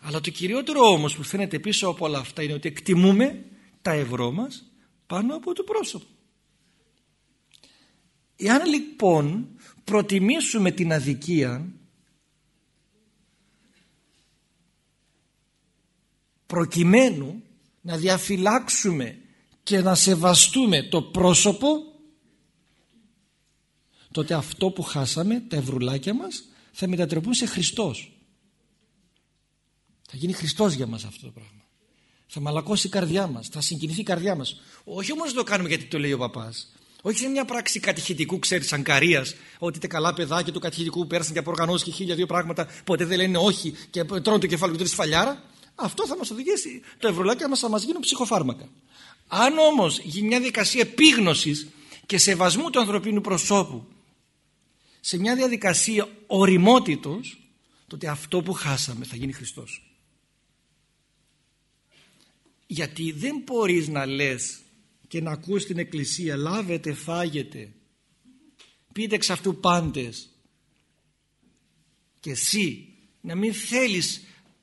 Αλλά το κυριότερο όμως που φαίνεται πίσω από όλα αυτά είναι ότι εκτιμούμε τα ευρώ μας πάνω από το πρόσωπο. Εάν λοιπόν προτιμήσουμε την αδικία προκειμένου να διαφυλάξουμε και να σεβαστούμε το πρόσωπο τότε αυτό που χάσαμε, τα ευρουλάκια μας θα μετατρεπούν σε Χριστός. Θα γίνει Χριστός για μας αυτό το πράγμα. Θα μαλακώσει η καρδιά μας θα συγκινηθεί η καρδιά μας. Όχι όμως το κάνουμε γιατί το λέει ο παπάς. Όχι σε μια πράξη κατηχητικού, ξέρεις, αγκαρία, ότι είτε καλά παιδάκια του κατηχητικού που πέρασαν και από οργανώσει και χίλια δύο πράγματα, ποτέ δεν λένε όχι και τρώνε το κεφάλι του σφαλιάρα. Αυτό θα μας οδηγήσει. Το ευρωλάκι μας θα μας γίνουν ψυχοφάρμακα. Αν όμως γίνει μια διαδικασία επίγνωσης και σεβασμού του ανθρωπίνου προσώπου σε μια διαδικασία οριμότητος τότε αυτό που χάσαμε θα γίνει Χριστός. Γιατί δεν μπορείς να λες και να ακούς την εκκλησία λάβετε, φάγετε πείτε εξ αυτού πάντες και εσύ να μην θέλεις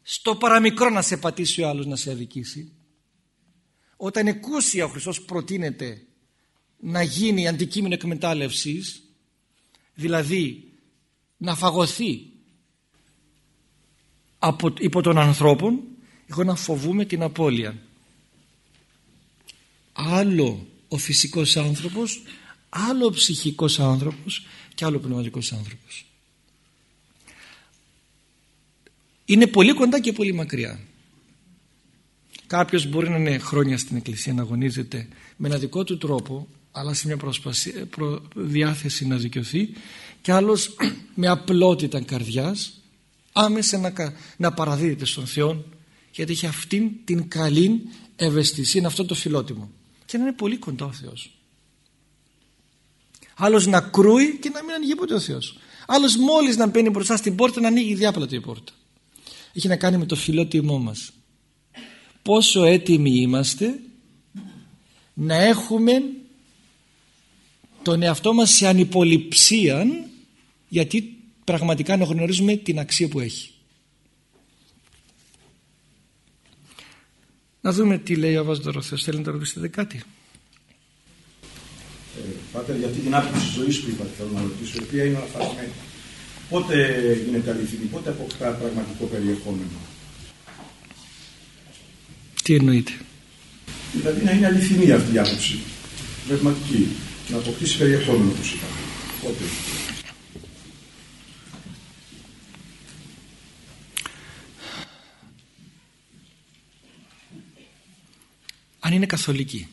στο παραμικρό να σε πατήσει ο άλλος να σε αδικήσει. Όταν εκούσια ο Χριστός προτείνεται να γίνει αντικείμενο εκμετάλλευσης δηλαδή να φαγωθεί από, υπό των ανθρώπων εγώ να φοβούμε την απώλεια. Άλλο ο φυσικός άνθρωπος άλλο ο ψυχικός άνθρωπος και άλλο ο πνευματικός άνθρωπος είναι πολύ κοντά και πολύ μακριά. Κάποιος μπορεί να είναι χρόνια στην εκκλησία να αγωνίζεται με ένα δικό του τρόπο αλλά σε μια προ... διάθεση να δικαιωθεί και άλλος με απλότητα καρδιάς άμεσα να, να παραδίδεται στον Θεό γιατί έχει αυτήν την καλή ευαισθησία αυτό το φιλότιμο. Και να είναι πολύ κοντά ο Θεός. Άλλος να κρούει και να μην ανοίγει ποτέ ο Θεός. Άλλος μόλις να μπαίνει μπροστά στην πόρτα να ανοίγει διάπλατα η πόρτα έχει να κάνει με το φιλότιμό μας πόσο έτοιμοι είμαστε να έχουμε τον εαυτό μας σε ανυποληψία γιατί πραγματικά να γνωρίζουμε την αξία που έχει. Να δούμε τι λέει ο Βάσδωρος. Θέλει να το ρωτήσετε κάτι; Ε, πάτερ, γιατί την άποψη ζωής που είπατε, θέλω να ρωτήσω, η οποία είναι αναφασμένη. Πότε γίνεται αληθινή, πότε αποκτά πραγματικό περιεχόμενο. Τι εννοείται; Δηλαδή να είναι αληθινή αυτή η άποψη. Πνευματική. Να αποκτήσει περιεχόμενο, όπως είπαμε. Πότε. αν είναι καθολική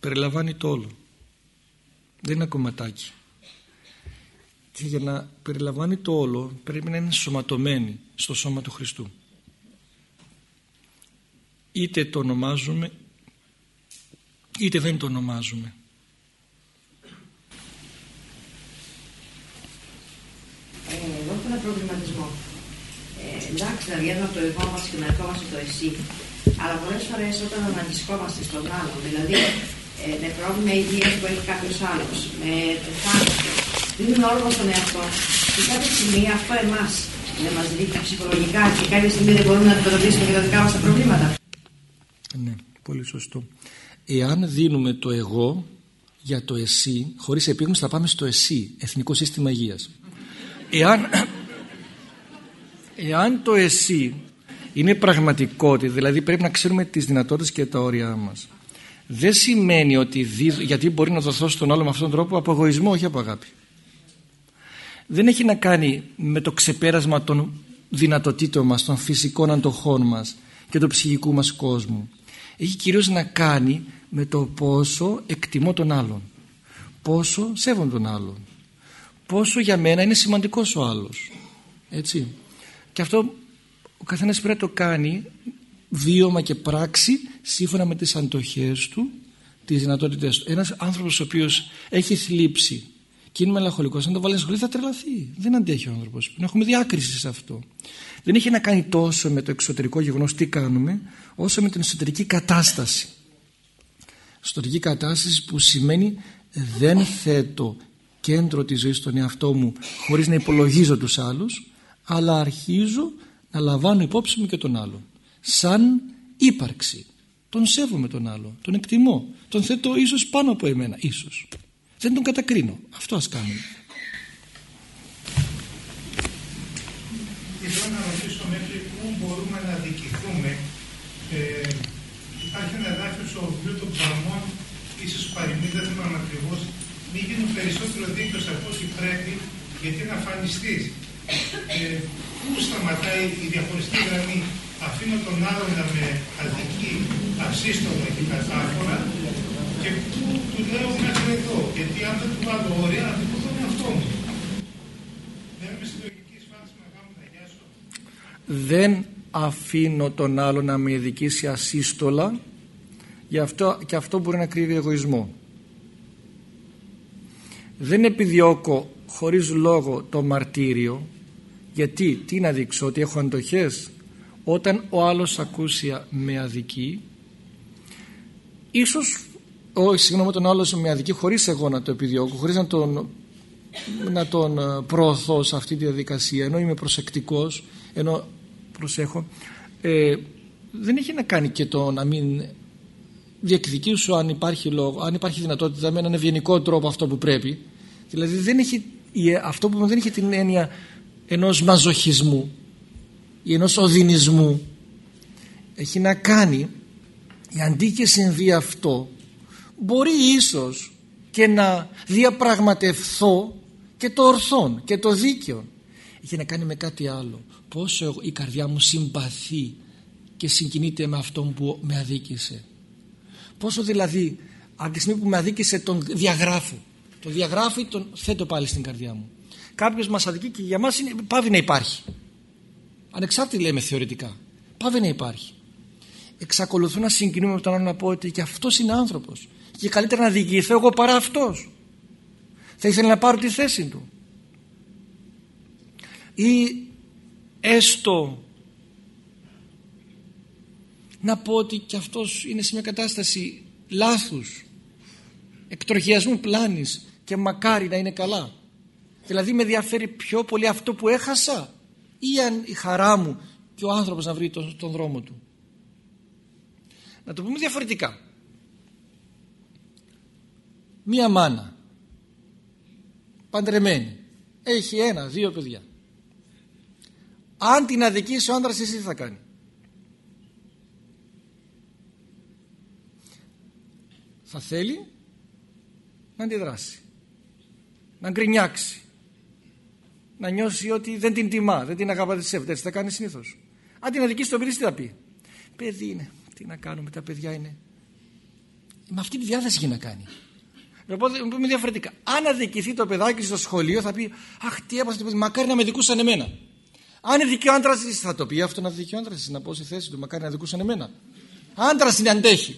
περιλαμβάνει το όλο δεν είναι κομματάκι και για να περιλαμβάνει το όλο πρέπει να είναι σωματωμένη στο σώμα του Χριστού. Είτε το ονομάζουμε είτε δεν το ονομάζουμε. Ε, εγώ έχω ένα προβληματισμό. Ε, εντάξει να βγαίνουμε από το εγώ μας και να ερχόμαστε το εσύ. Αλλά πολλές φορές όταν αναγκισκόμαστε στον άλλον, δηλαδή ε, με πρόβλημα υγείας που έχει κάποιος άλλος, με θάνατο, δίνουμε όργο στον εαυτό και κάποια στιγμή αυτό εμάς δεν μας δείχνει ψυχολογικά και κάποια στιγμή δεν μπορούμε να αντιμετωπίσουμε και τα δικά μας τα προβλήματα. Ναι, πολύ σωστό. Εάν δίνουμε το εγώ για το εσύ, χωρίς επίγνωση θα πάμε στο εσύ, Εθνικό Σύστημα Υγείας. Εάν, εάν το εσύ είναι πραγματικότητα, δηλαδή πρέπει να ξέρουμε τις δυνατότητες και τα όρια μας. Δεν σημαίνει ότι γιατί μπορεί να δοθώ στον άλλο με αυτόν τον τρόπο από εγωισμό, όχι από αγάπη. Δεν έχει να κάνει με το ξεπέρασμα των δυνατοτήτων μας, των φυσικών αντοχών μας και του ψυχικού μας κόσμου. Έχει κυρίως να κάνει με το πόσο εκτιμώ τον άλλον, πόσο σέβομαι τον άλλον, πόσο για μένα είναι σημαντικός ο άλλος. Έτσι. Και αυτό ο καθένας πρέπει να το κάνει βίωμα και πράξη σύμφωνα με τις αντοχές του τις δυνατότητες του ένας άνθρωπος ο οποίος έχει θλίψει και είναι μελαγχολικός αν το βάλει σχολή θα τρελαθεί. Δεν αντέχει ο άνθρωπος. Να έχουμε διάκριση σε αυτό. Δεν έχει να κάνει τόσο με το εξωτερικό γεγονός τι κάνουμε όσο με την εσωτερική κατάσταση. Εσωτερική κατάσταση που σημαίνει δεν θέτω κέντρο της ζωής στον εαυτό μου χωρίς να υπολογίζω τους άλλους αλλά αρχίζω να λαμβάνω υπόψη μου και τον άλλο σαν ύπαρξη. Τον σέβομαι τον άλλο, τον εκτιμώ. Τον θέτω ίσως πάνω από εμένα. Ίσως δεν τον κατακρίνω. Αυτό ας κάνουμε. Θέλω να ρωτήσω μέχρι πού μπορούμε να δικηθούμε ε, υπάρχει ένα εδάφιο στο βιβλίο των Ψαλμών ίσως παροιμή, δεν θυμάμαι ακριβώς. Μη γίνουν περισσότερο δίκαιος από όσοι πρέπει γιατί να φανιστείς ε, πού σταματάει η διαχωριστή γραμμή. Αφήνω τον άλλον να με αδικεί ασύστομα και κατάφορα και πού του λέω μέχρι εδώ. Γιατί αν δεν του βάλω ωραία, θα του τον εαυτό μου. Δεν είμαι στη λογική σφάλιση να κάνω τα γεια σου. Δεν αφήνω τον άλλο να με ειδικήσει ασύστολα γι αυτό, και αυτό μπορεί να κρύβει εγωισμό δεν επιδιώκω χωρίς λόγο το μαρτύριο γιατί τι να δείξω ότι έχω αντοχές όταν ο άλλος ακούσια με αδική ίσως όχι συγγνώμη τον άλλο με αδική χωρίς εγώ να το επιδιώκω χωρίς να τον, να τον ε, προωθώ σε αυτή τη διαδικασία ενώ είμαι προσεκτικός ενώ προσέχω ε, δεν έχει να κάνει και το να μην διεκδικήσω αν υπάρχει λόγο αν υπάρχει δυνατότητα με έναν ευγενικό τρόπο αυτό που πρέπει. Δηλαδή δεν έχει, αυτό που δεν έχει την έννοια ενός μαζοχισμού ή ενός οδυνισμού έχει να κάνει αντί και συμβεί αυτό μπορεί ίσως και να διαπραγματευθώ και το ορθόν και το δίκαιο. Έχει να κάνει με κάτι άλλο. Πόσο η καρδιά μου συμπαθεί και συγκινείται με αυτόν που με αδίκησε. Πόσο δηλαδή από τη στιγμή που με αδίκησε τον διαγράφω. Το διαγράφω ή τον θέτω πάλι στην καρδιά μου. Κάποιος μας αδικεί και για μας είναι, πάβει να υπάρχει. Ανεξάρτητα λέμε θεωρητικά. Πάβει να υπάρχει. Εξακολουθώ να συγκινούμε με τον άλλο να πω ότι και αυτός είναι άνθρωπος και καλύτερα να διηγηθώ εγώ παρά αυτός. Θα ήθελα να πάρω τη θέση του. Ή έστω να πω ότι και αυτός είναι σε μια κατάσταση λάθους εκτροχιασμού πλάνης και μακάρι να είναι καλά. Δηλαδή με ενδιαφέρει πιο πολύ αυτό που έχασα ή αν η χαρά μου και ο άνθρωπος να βρει τον, τον δρόμο του. Να το πούμε διαφορετικά μία μάνα. Παντρεμένη. Έχει ένα, δύο παιδιά. Αν την αδικήσει ο άντρας εσύ τι θα κάνει; Θα θέλει να αντιδράσει. Να γκρινιάξει. Να νιώσει ότι δεν την τιμά δεν την αγαπά δεν έτσι θα κάνει συνήθως. Αν την αδικήσει το παιδί τι θα πει; Παιδί είναι. Τι να κάνουμε τα παιδιά είναι. Με αυτή τη διάθεση έχει να κάνει Οπότε πούμε διαφορετικά. Αν αδικηθεί το παιδάκι στο σχολείο θα πει Αχ, τι έπασε το παιδί, μακάρι να με δικούσαν εμένα. Αν είναι δίκαιο άντρας θα το πει αυτό να δίκαιο άντρας να πω στη θέση του, μακάρι να δικούσαν εμένα. Άντρας είναι αντέχει.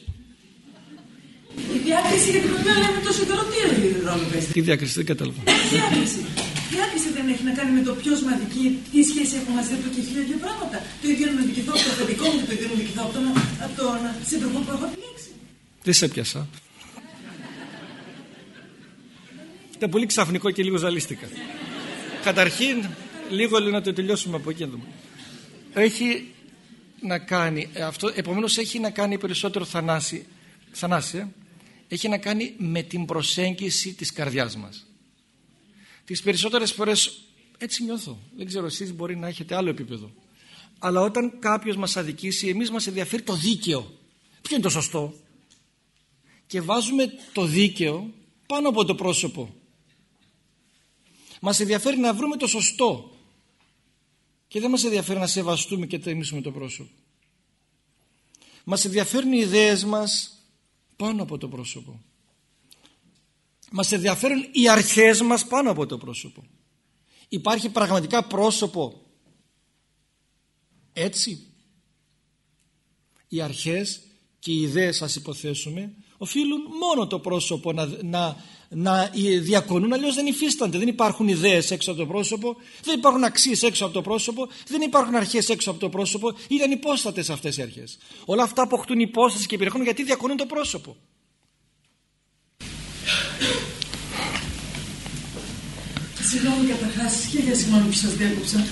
Η διάκριση για την οποία λέμε τόσο καιρό τι έλεγε η Τι διάκριση, δεν κατάλαβα. Διάκριση. Διάκριση δεν έχει να κάνει με το ποιος με αδικεί, τι σχέση έχουμε μαζί του και χίλια πράγματα. Το ίδιο να δικηθώ από το παιδικό μου και το ίδιο να δικηθώ από τον, από τον σύντροφο που έχω επιλέξει. Δεν σε πιάσα. Ήταν πολύ ξαφνικό και λίγο ζαλίστηκα. Καταρχήν, λίγο λίγο να το τελειώσουμε από εκεί. Έχει να κάνει, αυτό, επομένως έχει να κάνει περισσότερο θανάση, θανάση ε, έχει να κάνει με την προσέγγιση της καρδιάς μας. Τις περισσότερες φορές έτσι νιώθω. Δεν ξέρω εσείς μπορεί να έχετε άλλο επίπεδο. Αλλά όταν κάποιος μας αδικήσει εμείς μας ενδιαφέρει το δίκαιο. Ποιο είναι το σωστό; Και βάζουμε το δίκαιο πάνω από το πρόσωπο. Μας ενδιαφέρει να βρούμε το σωστό και δεν μας ενδιαφέρει να σεβαστούμε και ταινίσουμε το πρόσωπο. Μας ενδιαφέρουν οι ιδέες μας πάνω από το πρόσωπο. Μας ενδιαφέρουν οι αρχές μας πάνω από το πρόσωπο. Υπάρχει πραγματικά πρόσωπο έτσι; Οι αρχές και οι ιδέες σας υποθέσουμε οφείλουν μόνο το πρόσωπο να, να, να διακονούν αλλιώς δεν υφίστανται. Δεν υπάρχουν ιδέες έξω από το πρόσωπο δεν υπάρχουν αξίες έξω από το πρόσωπο δεν υπάρχουν αρχές έξω από το πρόσωπο. Είναι ανυπόστατες αυτές οι αρχές. Όλα αυτά αποκτούν υπόσταση και περιεχούν γιατί διακονούν το πρόσωπο. Συγγνώμη καταρχάς, χίλια συγγνώμη που σας διάκοψα.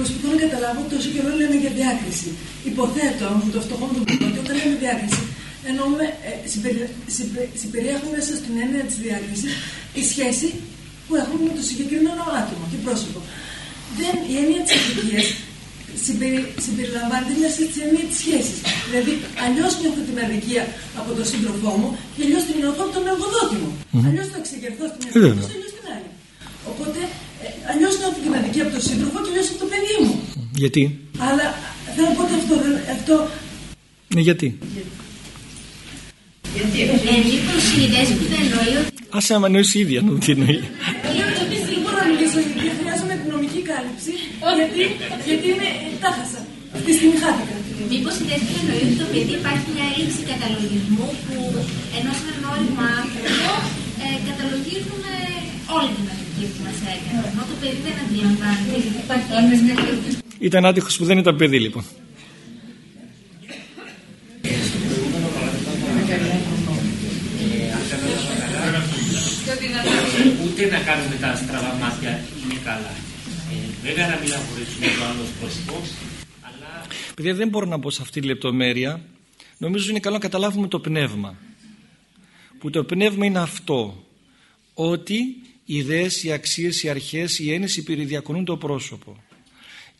Ε, Προσπαθώ να καταλάβω τόσο καιρό λέμε για διάκριση. Υποθέτω, αν το φτωχό μου το ότι όταν λέμε διάκριση, εννοούμε, ε, συμπερι, συμπεριέχουμε μέσα στην έννοια της διάκρισης τη σχέση που έχουμε με το συγκεκριμένο άτομο και πρόσωπο. Δεν, η έννοια της αδικία συμπερι, συμπεριλαμβάνεται μια στην έννοια της σχέσης. Δηλαδή, αλλιώς νιώθω την αδικία από τον σύντροφό μου και αλλιώς την νιώθω από τον εργοδότη μου. Mm. Αλλιώς θα εξεγερθώ στην μια περίπτωση, αλλιώς την άλλη. Οπότε ε, αλλιώς νιώθω την αδικία από τον σύντροφο και αλλιώ από το παιδί μου. Γιατί; Αλλά θέλω να πω ότι αυτό. αυτό... Ναι, γιατί; Γιατί ε, μήπως οι ιδέες που δεν εννοεί ότι... Άσε να με εννοήσει ίδια, να τι εννοεί. Δεν μπορώ να μιλήσω γιατί χρειάζομαι την νομική κάλυψη. γιατί, γιατί είναι, τα χάσα. Αυτή τη στιγμή χάθηκα. Μήπως η δεύτερη εννοεί ότι το παιδί υπάρχει μια έλλειψη καταλογισμού που ενώ σε ένα νόημα άνθρωπο ε, καταλογίζουμε όλη την αλληλεγγύη που μας έκανε. Ενώ το παιδί δεν αντιλαμβάνεται γιατί υπάρχει έλλειψη καταλογισμού. Ήταν άτυχος που δεν ήταν παιδί λοιπόν. Ούτε να κάνουμε τα στραβά μάτια είναι καλά. Ε, βέβαια να μην απορρίψουμε το άλλο πρόσωπο, αλλά Παιδιά δεν μπορώ να μπω σε αυτή τη λεπτομέρεια. Νομίζω είναι καλό να καταλάβουμε το πνεύμα. Που το πνεύμα είναι αυτό. Ότι οι ιδέες, οι αξίες, οι αρχές, οι έννοιες υπηρεδιακονούν το πρόσωπο.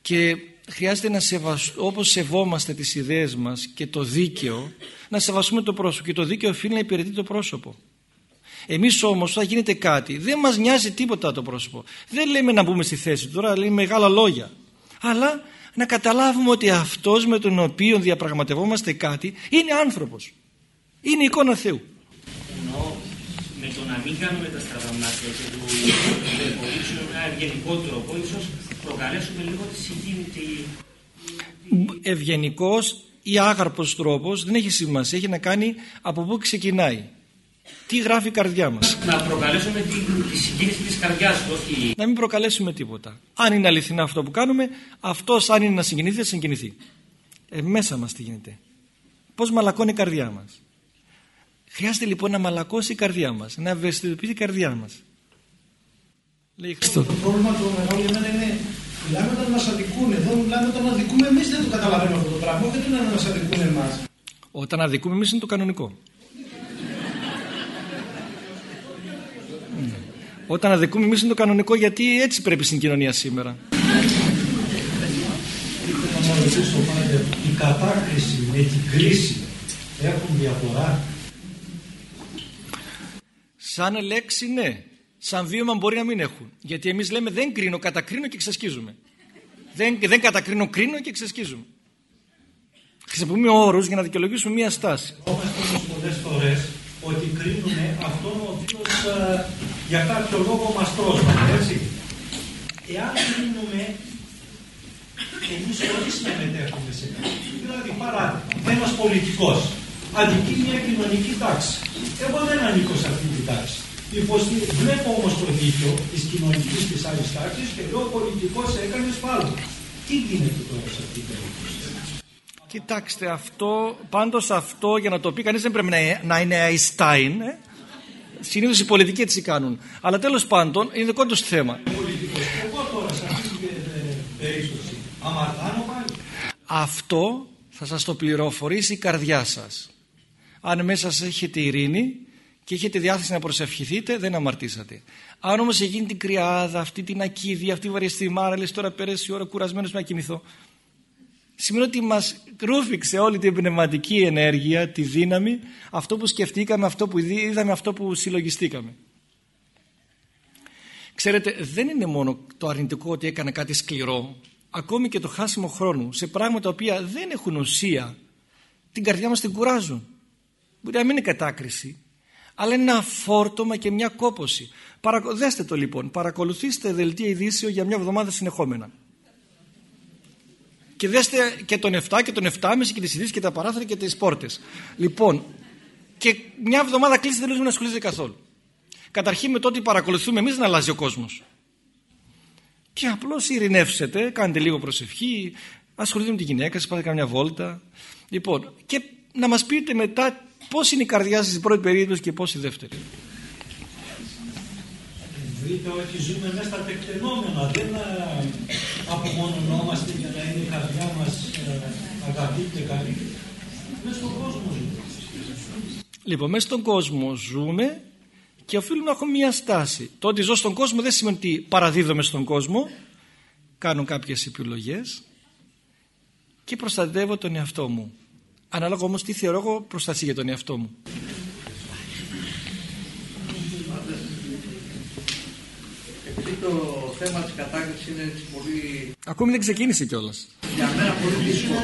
Και χρειάζεται να σεβαστούμε, όπως σεβόμαστε τις ιδέες μας και το δίκαιο, να σεβαστούμε το πρόσωπο. Και το δίκαιο οφείλει να υπηρετεί το πρόσωπο. Εμείς όμως όταν γίνεται κάτι δεν μας νοιάζει τίποτα το πρόσωπο. Δεν λέμε να μπούμε στη θέση του, τώρα λέμε μεγάλα λόγια. Αλλά να καταλάβουμε ότι αυτός με τον οποίο διαπραγματευόμαστε κάτι είναι άνθρωπος. Είναι εικόνα Θεού. Εννοώ με το να μην κάνουμε τα στραβά μάτια και το υποβοήθουμε με ένα ευγενικό τρόπο, ίσως προκαλέσουμε λίγο τη συγκίνητη Ευγενικός ή άγαρπος τρόπος δεν έχει σημασία. Έχει να κάνει από πού ξεκινάει. Τι γράφει η καρδιά μας. να προκαλέσουμε τη, τη συγκίνηση της καρδιάς του, όχι Να μην προκαλέσουμε τίποτα. Αν είναι αληθινά αυτό που κάνουμε, αυτός αν είναι να συγκινηθεί, θα συγκινηθεί. Ε, μέσα μας τι γίνεται. Πώς μαλακώνει η καρδιά μας. Χρειάζεται λοιπόν να μαλακώσει η καρδιά μας, να ευαισθητοποιηθεί η καρδιά μας. Λέει Χριστό. Το πρόβλημα το μεγάλο για μένα είναι μιλάμε όταν μας αδικούν. Εδώ μιλάμε όταν αδικούμε εμείς δεν το καταλαβαίνουμε αυτό το πράγμα. Όχι όταν μας αδικούν εμάς. Όταν αδικούμε εμείς είναι το κανονικό. Ναι. Όταν αδικούμε εμείς είναι το κανονικό γιατί έτσι πρέπει στην κοινωνία σήμερα. Ήθελα να ρωτήσω πάντα, η κατάκριση με την κρίση έχουν διαφορά. Σαν λέξη ναι. Σαν βίωμα μπορεί να μην έχουν. Γιατί εμείς λέμε δεν κρίνω, κατακρίνω και ξεσκίζουμε. Δεν, δεν κατακρίνω, κρίνω και ξεσκίζουμε. Χρησιμοποιούμε όρους για να δικαιολογήσουμε μία στάση. Φοβόμαστε όμως πολλές φορές ότι κρίνουμε αυτόν ο οποίος ε, για κάποιο λόγο μας πρόσφαται, έτσι. Εάν κρίνουμε εμείς χωρίς να μετέχουμε σε κάτι. Δηλαδή, παράδειγμα, ένας πολιτικός αδικεί μια κοινωνική τάξη. Εγώ δεν ανήκω σε αυτή την τάξη. Υποστη... Βλέπω όμως το δίκαιο της κοινωνικής της άλλης τάξης και λέω ο πολιτικός έκανες σφάλμα. Τι γίνεται τώρα σε αυτή την περίπτωση; Κοιτάξτε αυτό, πάντως αυτό για να το πει κανείς δεν πρέπει να, να είναι Αϊστάιν. Ε. Συνήθως οι πολιτικοί έτσι κάνουν. Αλλά τέλος πάντων είναι δικό τους θέμα. Πολιτικός. Εγώ τώρα σε αυτή την ε, περίπτωση αμαρτάνω πάλι. Αυτό θα σας το πληροφορήσει η καρδιά σας. Αν μέσα σας έχετε ειρήνη και έχετε διάθεση να προσευχηθείτε, δεν αμαρτήσατε. Αν όμως γίνει την κρυάδα, αυτή την ακίδια, αυτή η βαριεστημάρα, λες τώρα πέρασε η ώρα κουρασμένος να κοιμηθώ. Σημαίνει ότι μας ρούφηξε όλη την πνευματική ενέργεια, τη δύναμη, αυτό που σκεφτήκαμε, αυτό που είδαμε, αυτό που συλλογιστήκαμε. Ξέρετε, δεν είναι μόνο το αρνητικό ότι έκανα κάτι σκληρό, ακόμη και το χάσιμο χρόνου σε πράγματα τα οποία δεν έχουν ουσία, την καρδιά μας την κουράζουν. Μπορεί να μην είναι κατάκριση, αλλά είναι ένα φόρτωμα και μια κόποση. Παρακο... Δέστε το λοιπόν, παρακολουθήστε δελτία ειδήσεων για μια εβδομάδα συνεχόμενα. Και δέστε και τον 7 και τον 7,5 και τις ειδήσεις και τα παράθυρα και τις πόρτες. Λοιπόν, και μια εβδομάδα κλείσετε δεν να ασχολείστε καθόλου. Καταρχήν με το ότι παρακολουθούμε εμείς να αλλάζει ο κόσμος. Και απλώς ειρηνεύσετε, κάνετε λίγο προσευχή, ασχοληθείτε με τη γυναίκα σας, πάτε καμιά βόλτα. Λοιπόν, και να μας πείτε μετά πώς είναι η καρδιά σας στην πρώτη περίοδος και πώς η δεύτερη. Βρείτε ότι ζούμε μέσα στα τεκτενόμενα, δεν ε, απομονωνόμαστε για να είναι η καρδιά μας ε, αγαπητή και καλή. Μέσα στον κόσμο ζούμε. Λοιπόν, μέσα στον κόσμο ζούμε και οφείλουμε να έχουμε μια στάση. Το ότι ζω στον κόσμο δεν σημαίνει ότι παραδίδομαι στον κόσμο, κάνω κάποιες επιλογές και προστατεύω τον εαυτό μου. Ανάλογα όμως τι θεωρώ εγώ προστασία για τον εαυτό μου. Επειδή το θέμα της κατάκρισης είναι έτσι πολύ, Ακόμη δεν ξεκίνησε κιόλας. για μένα πολύ δύσκολο,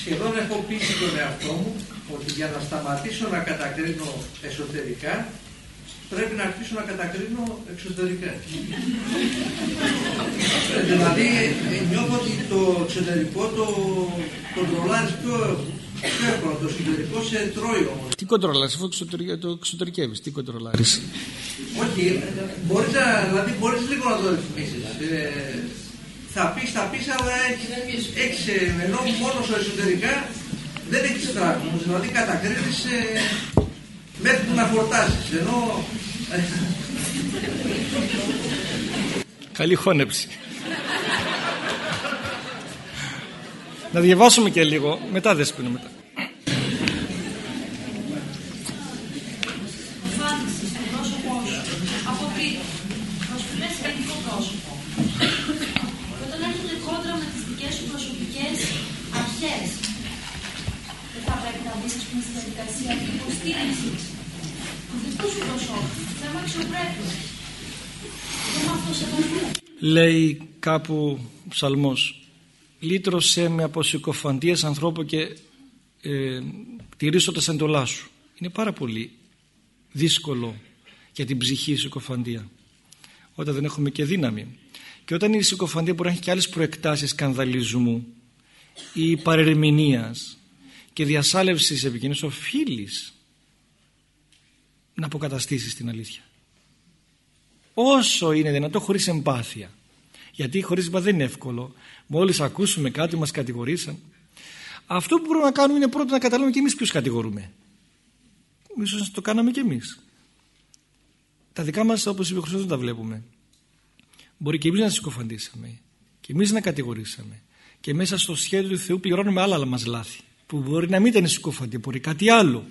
σχεδόν έχω πείσει τον εαυτό μου ότι για να σταματήσω να κατακρίνω εσωτερικά πρέπει να αρχίσω να κατακρίνω εξωτερικά. Ε, δηλαδή ε, νιώθω ότι το εξωτερικό το κοντρολάρεις πιο, πιο εύκολα. Το εσωτερικό σε τρώει όμως. Τι κοντρολάρεις, αφού εξωτερικ- το εξωτερικεύεις, τι κοντρολάρεις; Όχι, μπορείς, να, δηλαδή μπορείς λίγο να το ρυθμίσεις. Ε, θα πεις, θα πεις, αλλά έχεις, έχεις ε, ενώ μόνος σου εσωτερικά δεν έχεις τράκμους, δηλαδή κατακρίνεις ε, μέχρι που να φορτάσεις. Ενώ ε, Καλή χώνεψη. Να διαβάσουμε και λίγο, μετά δέσποινο μετά. Εμφάνιση στο Λέει κάπου ψαλμός λύτρωσέ με από συκοφαντίες ανθρώπου και ε, τηρήσω τα σεντολά σου. Είναι πάρα πολύ δύσκολο για την ψυχή η συκοφαντία όταν δεν έχουμε και δύναμη. Και όταν η συκοφαντία μπορεί να έχει και άλλες προεκτάσεις σκανδαλισμού ή παρερμηνίας και διασάλευσης επικοινωνίας οφείλεις να αποκαταστήσεις την αλήθεια. Όσο είναι δυνατό χωρίς εμπάθεια. Γιατί χωρίς εμπάθεια δεν είναι εύκολο. Μόλις ακούσουμε κάτι μας κατηγορήσαν. Αυτό που πρέπει να κάνουμε είναι πρώτα να καταλάβουμε και εμείς ποιους κατηγορούμε. Ίσως το κάναμε και εμείς. Τα δικά μας όπως είπε ο Χριστός δεν τα βλέπουμε. Μπορεί και εμείς να συκοφαντήσαμε. Και εμείς να κατηγορήσαμε. Και μέσα στο σχέδιο του Θεού πληρώνουμε άλλα μας λάθη. Που μπορεί να μην ήταν συκοφαντία, μπορεί κάτι άλλο.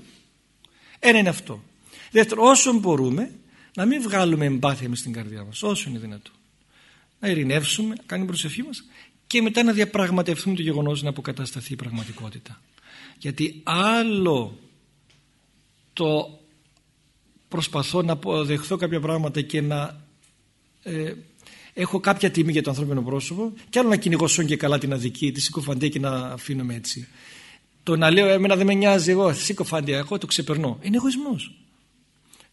Ένα είναι αυτό. Δεύτερο, όσο μπορούμε να μην βγάλουμε εμπάθεια μες στην καρδιά μας, όσο είναι δυνατό. Να ειρηνεύσουμε, να κάνουμε προσευχή μας και μετά να διαπραγματευτούμε το γεγονός να αποκατασταθεί η πραγματικότητα. Γιατί άλλο το προσπαθώ να αποδεχθώ κάποια πράγματα και να ε, έχω κάποια τιμή για το ανθρώπινο πρόσωπο και άλλο να κυνηγώ και καλά την αδική, τη συκοφαντία και να αφήνομαι έτσι. Το να λέω εμένα δεν με νοιάζει εγώ, συκοφαντία, εγώ το ξεπερνώ. Είναι εγωισμός.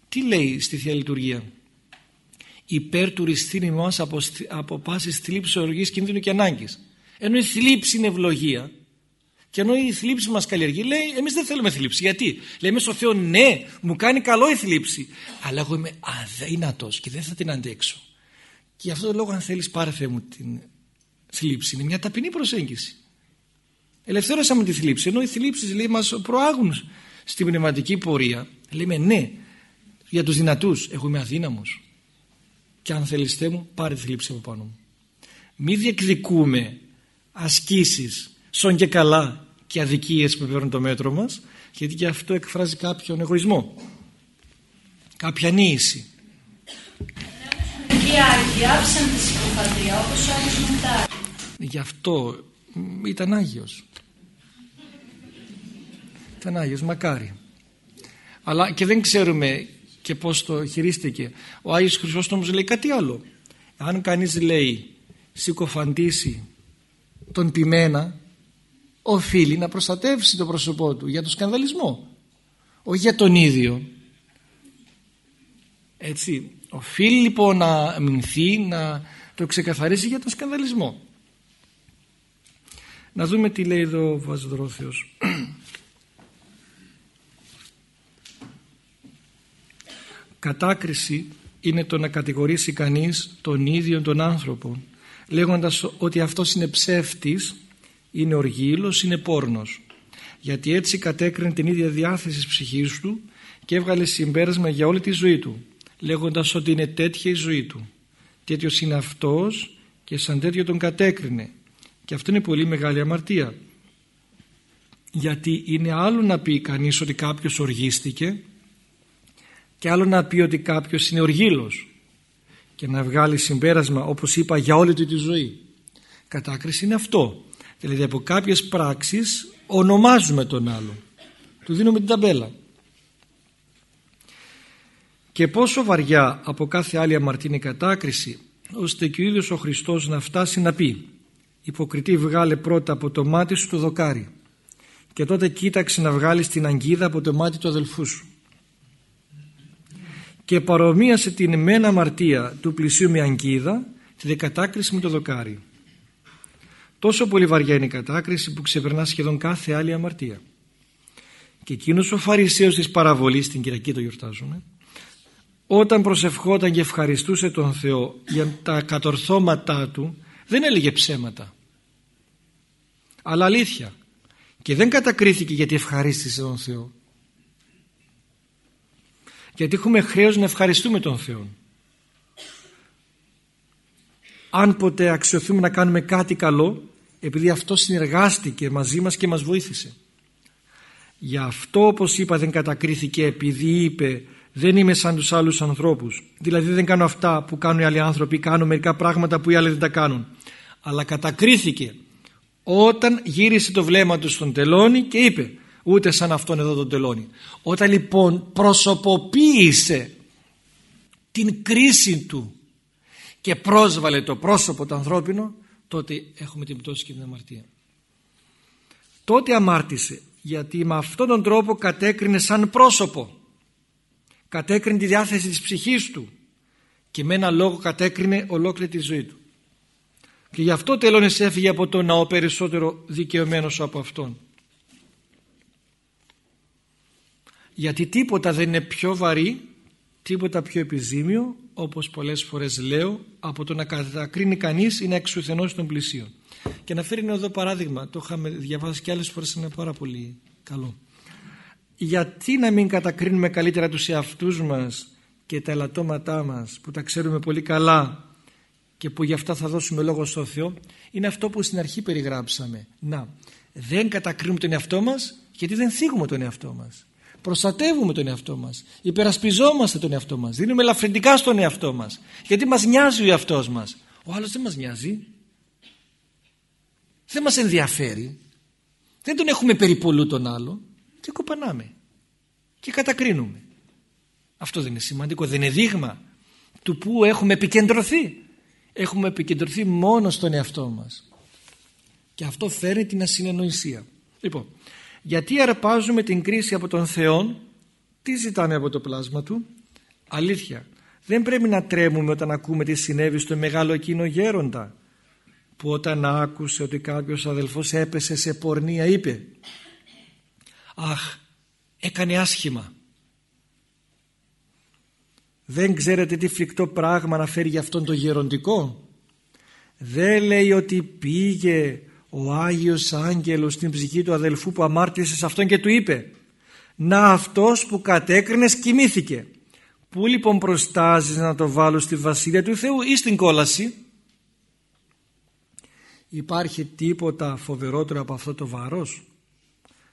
Τι λέει στη Θεία Λειτουργία; Υπέρ του ρηστήνη μας από, από πάσης θλίψης οργής κίνδυνου και ανάγκης. Ενώ η θλίψη είναι ευλογία και ενώ η θλίψη μας καλλιεργεί λέει εμείς δεν θέλουμε θλίψη. Γιατί; Λέμε στο Θεός ναι μου κάνει καλό η θλίψη αλλά εγώ είμαι αδύνατος και δεν θα την αντέξω. Και γι' αυτό το λόγο αν θέλεις πάρε Θεέ μου την θλίψη. Είναι μια ταπεινή προσέγγιση. Ελευθέρωσαμε τη θλίψη ενώ οι θλίψεις λέει μας προάγουν στην πνευματική πορεία. Λέμε ναι για τους δυνατούς εγώ είμαι αδύναμος και αν θέλεις Θεέ μου πάρε τη θλίψη από πάνω μου. Μη διεκδικούμε ασκήσεις σον και καλά και αδικίες που παίρνουν το μέτρο μας γιατί και αυτό εκφράζει κάποιον εγωισμό κάποια νήση Οι Άγιοι άφησαν τη συκοφαντία όπως ο Άγιος Μουτάρ. γι' αυτό μ, ήταν Άγιος ήταν Άγιος μακάρι αλλά και δεν ξέρουμε και πώς το χειρίστηκε. Ο Άγιος Χρυσόστομος λέει κάτι άλλο. Αν κανείς λέει συκοφαντήσει τον ποιμένα οφείλει να προστατεύσει το πρόσωπό του για τον σκανδαλισμό όχι για τον ίδιο έτσι οφείλει λοιπόν να αμυνθεί να το ξεκαθαρίσει για τον σκανδαλισμό. Να δούμε τι λέει εδώ ο Βαζοδρόθεος κατάκριση είναι το να κατηγορήσει κανείς τον ίδιο τον άνθρωπο λέγοντας ότι αυτός είναι ψεύτης είναι οργήλος, είναι πόρνος. Γιατί έτσι κατέκρινε την ίδια διάθεση της ψυχής του και έβγαλε συμπέρασμα για όλη τη ζωή του λέγοντας ότι είναι τέτοια η ζωή του. Τέτοιος είναι αυτός και σαν τέτοιο τον κατέκρινε. Και αυτό είναι πολύ μεγάλη αμαρτία. Γιατί είναι άλλο να πει κανείς ότι κάποιος οργίστηκε και άλλο να πει ότι κάποιος είναι οργήλος και να βγάλει συμπέρασμα όπως είπα για όλη του τη ζωή. Κατάκριση είναι αυτό. Δηλαδή από κάποιες πράξεις ονομάζουμε τον άλλο του δίνουμε την ταμπέλα. Και πόσο βαριά από κάθε άλλη αμαρτίνη κατάκριση ώστε και ο ίδιος ο Χριστός να φτάσει να πει υποκριτή βγάλε πρώτα από το μάτι σου το δοκάρι και τότε κοίταξε να βγάλεις την αγκίδα από το μάτι του αδελφού σου και παρομοίασε την μένα αμαρτία του πλησίου με αγκίδα τη δεκατάκριση με το δοκάρι. Τόσο πολύ βαριά είναι η κατάκριση που ξεπερνά σχεδόν κάθε άλλη αμαρτία. Και εκείνος ο Φαρισαίος της παραβολής, την Κυριακή το γιορτάζουμε, όταν προσευχόταν και ευχαριστούσε τον Θεό για τα κατορθώματά του, δεν έλεγε ψέματα. Αλλά αλήθεια. Και δεν κατακρίθηκε γιατί ευχαρίστησε τον Θεό. Γιατί έχουμε χρέος να ευχαριστούμε τον Θεό. Αν ποτέ αξιοθούμε να κάνουμε κάτι καλό, επειδή αυτό συνεργάστηκε μαζί μας και μας βοήθησε. Γι' αυτό όπως είπα δεν κατακρίθηκε επειδή είπε δεν είμαι σαν τους άλλους ανθρώπους. Δηλαδή δεν κάνω αυτά που κάνουν οι άλλοι άνθρωποι, κάνω μερικά πράγματα που οι άλλοι δεν τα κάνουν. Αλλά κατακρίθηκε όταν γύρισε το βλέμμα του στον τελώνη και είπε ούτε σαν αυτόν εδώ τον τελώνη. Όταν λοιπόν προσωποποίησε την κρίση του και πρόσβαλε το πρόσωπο το ανθρώπινο τότε έχουμε την πτώση και την αμαρτία. Τότε αμάρτησε γιατί με αυτόν τον τρόπο κατέκρινε σαν πρόσωπο κατέκρινε τη διάθεση της ψυχής του και με ένα λόγο κατέκρινε ολόκληρη τη ζωή του και γι' αυτό τελώνες έφυγε από τον ναό περισσότερο δικαιωμένος από αυτόν γιατί τίποτα δεν είναι πιο βαρύ τίποτα πιο επιζήμιο όπως πολλές φορές λέω από το να κατακρίνει κανείς ή να εξουθενώσει των πλησίων και να φέρει εδώ παράδειγμα το είχαμε διαβάσει και άλλες φορές είναι πάρα πολύ καλό. Γιατί να μην κατακρίνουμε καλύτερα τους εαυτούς μας και τα ελαττώματά μας που τα ξέρουμε πολύ καλά και που γι' αυτά θα δώσουμε λόγο στο Θεό είναι αυτό που στην αρχή περιγράψαμε. Να δεν κατακρίνουμε τον εαυτό μας γιατί δεν θίγουμε τον εαυτό μας προστατεύουμε τον εαυτό μας. Υπερασπιζόμαστε τον εαυτό μας. Δίνουμε ελαφρυντικά στον εαυτό μας. Γιατί μας νοιάζει ο εαυτός μας. Ο άλλος δεν μας νοιάζει. Δεν μας ενδιαφέρει. Δεν τον έχουμε περιπολού τον άλλο. Και κοπανάμε. Και κατακρίνουμε. Αυτό δεν είναι σημαντικό. Δεν είναι δείγμα του που έχουμε επικεντρωθεί. Έχουμε επικεντρωθεί μόνο στον εαυτό μας. Και αυτό φέρνει την ασυνεννοησία λοιπόν γιατί αρπάζουμε την κρίση από τον Θεό τι ζητάμε από το πλάσμα του; Αλήθεια δεν πρέπει να τρέμουμε όταν ακούμε τι συνέβη στο μεγάλο εκείνο γέροντα που όταν άκουσε ότι κάποιος αδελφός έπεσε σε πορνεία είπε «Αχ, έκανε άσχημα». Δεν ξέρετε τι φρικτό πράγμα να φέρει για αυτόν το γεροντικό; Δεν λέει ότι πήγε ο Άγιος Άγγελος στην ψυχή του αδελφού που αμάρτησε σε αυτόν και του είπε «Να αυτός που κατέκρινες κοιμήθηκε». Πού λοιπόν προστάζεις να το βάλω στη Βασίλεια του Θεού ή στην κόλαση; Υπάρχει τίποτα φοβερότερο από αυτό το βάρος;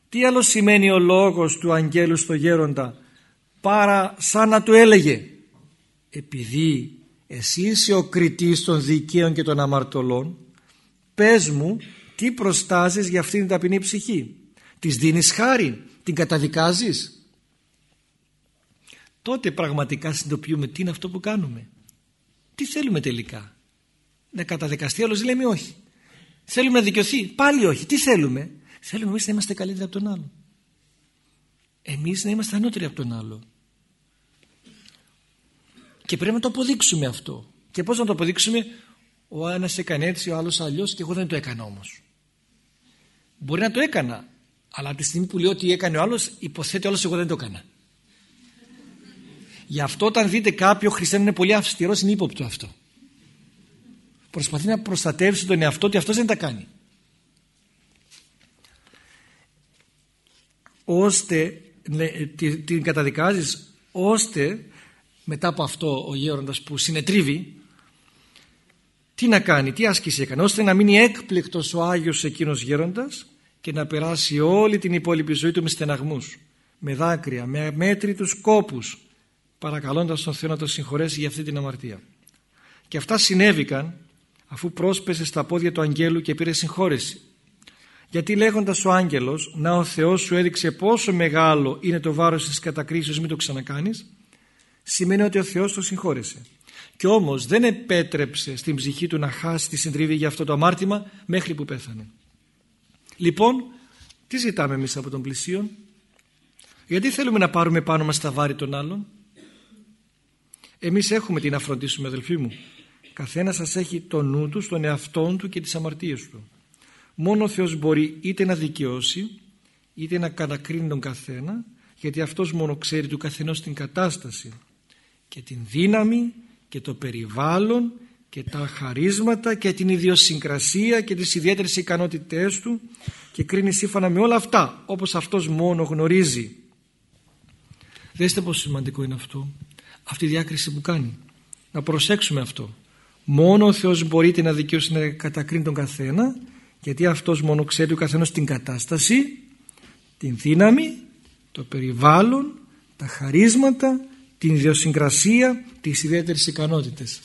Τι άλλο σημαίνει ο λόγος του αγγέλου στο γέροντα; Παρά σαν να του έλεγε επειδή εσύ είσαι ο κριτής των δικαίων και των αμαρτωλών πες μου τι προστάζεις για αυτήν την ταπεινή ψυχή; Της δίνεις χάρη την καταδικάζεις; Τότε πραγματικά συνειδητοποιούμε τι είναι αυτό που κάνουμε. Τι θέλουμε τελικά; Να καταδικαστεί άλλος λέμε όχι. Θέλουμε να δικαιωθεί; Πάλι όχι. Τι θέλουμε; Θέλουμε εμείς να είμαστε καλύτεροι από τον άλλο εμείς να είμαστε ανώτεροι από τον άλλο. Και πρέπει να το αποδείξουμε αυτό. Και πως να το αποδείξουμε; Ο ένας έκανε έτσι ο άλλος αλλιώς και εγώ δεν το έκανα όμως. Μπορεί να το έκανα αλλά από τη στιγμή που λέω ότι έκανε ο άλλος υποθέτει ο άλλος εγώ δεν το έκανα. Γι' αυτό όταν δείτε κάποιο χριστιανό είναι πολύ αυστηρός είναι ύποπτο αυτό. Προσπαθεί να προστατεύσει τον εαυτό ότι αυτός δεν τα κάνει. Ώστε ναι, την καταδικάζεις ώστε μετά από αυτό ο γέροντας που συνετρίβει τι να κάνει, τι άσκηση έκανε ώστε να μείνει έκπληκτος ο Άγιος εκείνος γέροντας και να περάσει όλη την υπόλοιπη ζωή του με στεναγμούς με δάκρυα, με αμέτρητους κόπους παρακαλώντας τον Θεό να τον συγχωρέσει για αυτή την αμαρτία. Και αυτά συνέβηκαν αφού πρόσπεσε στα πόδια του αγγέλου και πήρε συγχώρεση. Γιατί λέγοντας ο άγγελος να ο Θεός σου έδειξε πόσο μεγάλο είναι το βάρος της κατακρίσεως μην το ξανακάνεις σημαίνει ότι ο Θεός το συγχώρεσε και όμως δεν επέτρεψε στην ψυχή του να χάσει τη συντριβή για αυτό το αμάρτημα μέχρι που πέθανε. Λοιπόν τι ζητάμε εμείς από τον πλησίον; Γιατί θέλουμε να πάρουμε πάνω μας τα βάρη των άλλων; Εμείς έχουμε τι να φροντίσουμε αδελφοί μου. Καθένας σας έχει το νου του, τον εαυτό του και τις αμαρτίες του. Μόνο ο Θεός μπορεί είτε να δικαιώσει είτε να κατακρίνει τον καθένα γιατί αυτός μόνο ξέρει του καθενός την κατάσταση και την δύναμη και το περιβάλλον και τα χαρίσματα και την ιδιοσυγκρασία και τις ιδιαίτερες ικανότητές του και κρίνει σύμφωνα με όλα αυτά όπως αυτός μόνο γνωρίζει. Δέστε πόσο σημαντικό είναι αυτό, αυτή η διάκριση που κάνει. Να προσέξουμε αυτό. Μόνο ο Θεός μπορείτε να δικαιώσει να κατακρίνει τον καθένα γιατί αυτός μόνο ξέρει ο καθένας την κατάσταση, την δύναμη, το περιβάλλον, τα χαρίσματα, την ιδιοσυγκρασία, τις ιδιαίτερες ικανότητες.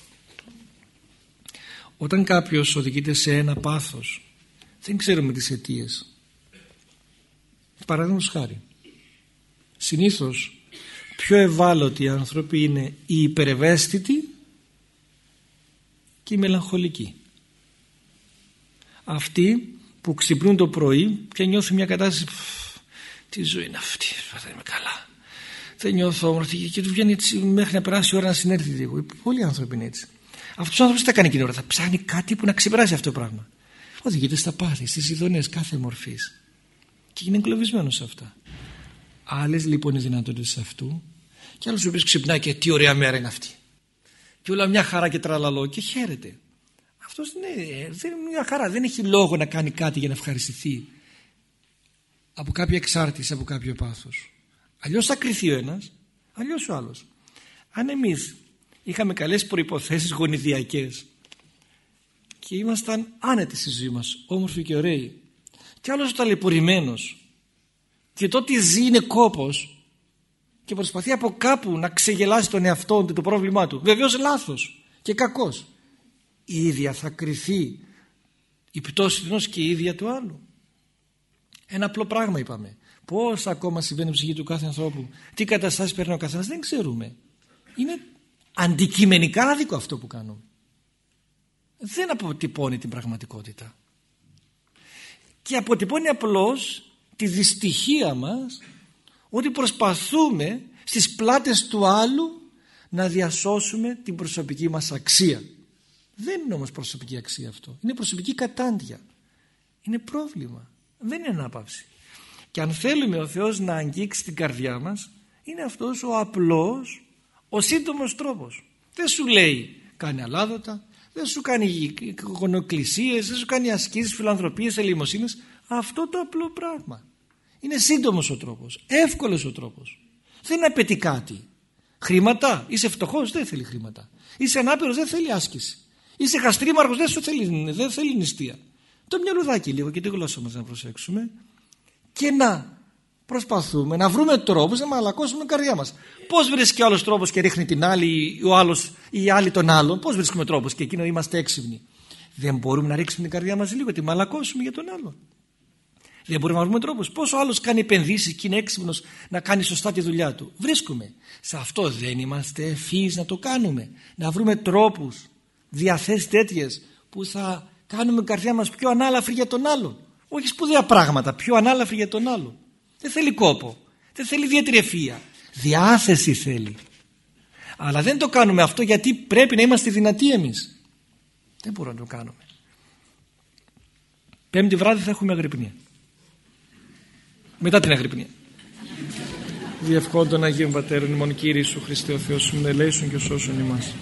Όταν κάποιος οδηγείται σε ένα πάθος δεν ξέρουμε τις αιτίες. Παραδείγματος χάρη. Συνήθως πιο ευάλωτοι άνθρωποι είναι οι υπερευαίσθητοι και οι μελαγχολικοί. Αυτοί που ξυπνούν το πρωί και νιώθουν μια κατάσταση τι ζωή είναι αυτή, δεν είμαι καλά. Δεν νιώθω όμορφη και του βγαίνει έτσι μέχρι να περάσει η ώρα να συνέρθει λίγο. Πολλοί άνθρωποι είναι έτσι. Αυτό ο άνθρωπο τι θα κάνει εκείνη ώρα, θα ψάχνει κάτι που να ξεπεράσει αυτό το πράγμα. Οδηγείται στα πάθη, στις ειδονές κάθε μορφής. Και είναι εγκλωβισμένος σε αυτά. Άλλες λοιπόν οι δυνατότητες αυτού, και άλλος ο οποίος ξυπνάει και τι ωραία μέρα είναι αυτή. Και όλα μια χαρά και τραλαλό και χαίρεται. Αυτός είναι, δεν είναι μια χαρά, δεν έχει λόγο να κάνει κάτι για να ευχαριστηθεί από κάποια εξάρτηση, από κάποιο πάθος. Αλλιώς θα κρυθεί ο ένας, αλλιώς ο άλλος. Αν εμείς είχαμε καλές προϋποθέσεις γονιδιακές και ήμασταν άνετοι στη ζωή μας, όμορφοι και ωραίοι και άλλος ταλαιπωρημένος και τότε ζει είναι κόπος και προσπαθεί από κάπου να ξεγελάσει τον εαυτό του το πρόβλημά του. Βεβαίως λάθος και κακός. Η ίδια θα κρυθεί η πτώση του και η ίδια του άλλου. Ένα απλό πράγμα είπαμε πώς ακόμα συμβαίνει η ψυχή του κάθε ανθρώπου; Τι καταστάσεις παίρνει ο καθένας; Δεν ξέρουμε. Είναι αντικειμενικά άδικο αυτό που κάνουμε. Δεν αποτυπώνει την πραγματικότητα. Και αποτυπώνει απλώς τη δυστυχία μας ότι προσπαθούμε στις πλάτες του άλλου να διασώσουμε την προσωπική μας αξία. Δεν είναι όμως προσωπική αξία αυτό. Είναι προσωπική κατάντια. Είναι πρόβλημα. Δεν είναι ανάπαυση και αν θέλουμε ο Θεός να αγγίξει την καρδιά μας είναι αυτός ο απλός ο σύντομος τρόπος. Δεν σου λέει κάνει αλάδοτα δεν σου κάνει γονοκλησίες δεν σου κάνει ασκήσεις, φιλανθρωπίες, ελεημοσύνες. Αυτό το απλό πράγμα. Είναι σύντομος ο τρόπος εύκολος ο τρόπος. Δεν απαιτεί κάτι. Χρήματα, είσαι φτωχός δεν θέλει χρήματα. Είσαι ανάπηρος δεν θέλει άσκηση. Είσαι χαστρίμαρχος δεν, θέλει, δεν θέλει νηστεία. Το μυαλουδάκι λίγο και τη γλώσσα μας να προσέξουμε και να προσπαθούμε να βρούμε τρόπους να μαλακώσουμε την καρδιά μας. Πώς βρίσκει ο άλλος τρόπος και ρίχνει την άλλη ο άλλος, ή η άλλη τον άλλον. Πώς βρίσκουμε τρόπος και εκείνο είμαστε έξυπνοι. Δεν μπορούμε να ρίξουμε την καρδιά μας λίγο, τη μαλακώσουμε για τον άλλον. Δεν μπορούμε να βρούμε τρόπους. Πώς ο άλλος κάνει επενδύσεις και είναι έξυπνος να κάνει σωστά τη δουλειά του. Βρίσκουμε. Σε αυτό δεν είμαστε ευφύς να το κάνουμε. Να βρούμε τρόπους, διαθέσεις τέτοιες που θα κάνουμε την καρδιά μας πιο ανάλαφρη για τον άλλο. Όχι σπουδαία πράγματα, πιο ανάλαφρη για τον άλλο. Δεν θέλει κόπο, δεν θέλει ιδιαίτερη ευφυΐα. Διάθεση θέλει. Αλλά δεν το κάνουμε αυτό γιατί πρέπει να είμαστε δυνατοί εμείς. Δεν μπορούμε να το κάνουμε. Πέμπτη βράδυ θα έχουμε αγρυπνία. Μετά την αγρυπνία. Διευκόντων Αγίων Πατέρων ημών Κύριε Ιησού Χριστέ ο Θεός σου και σώσον ημάς.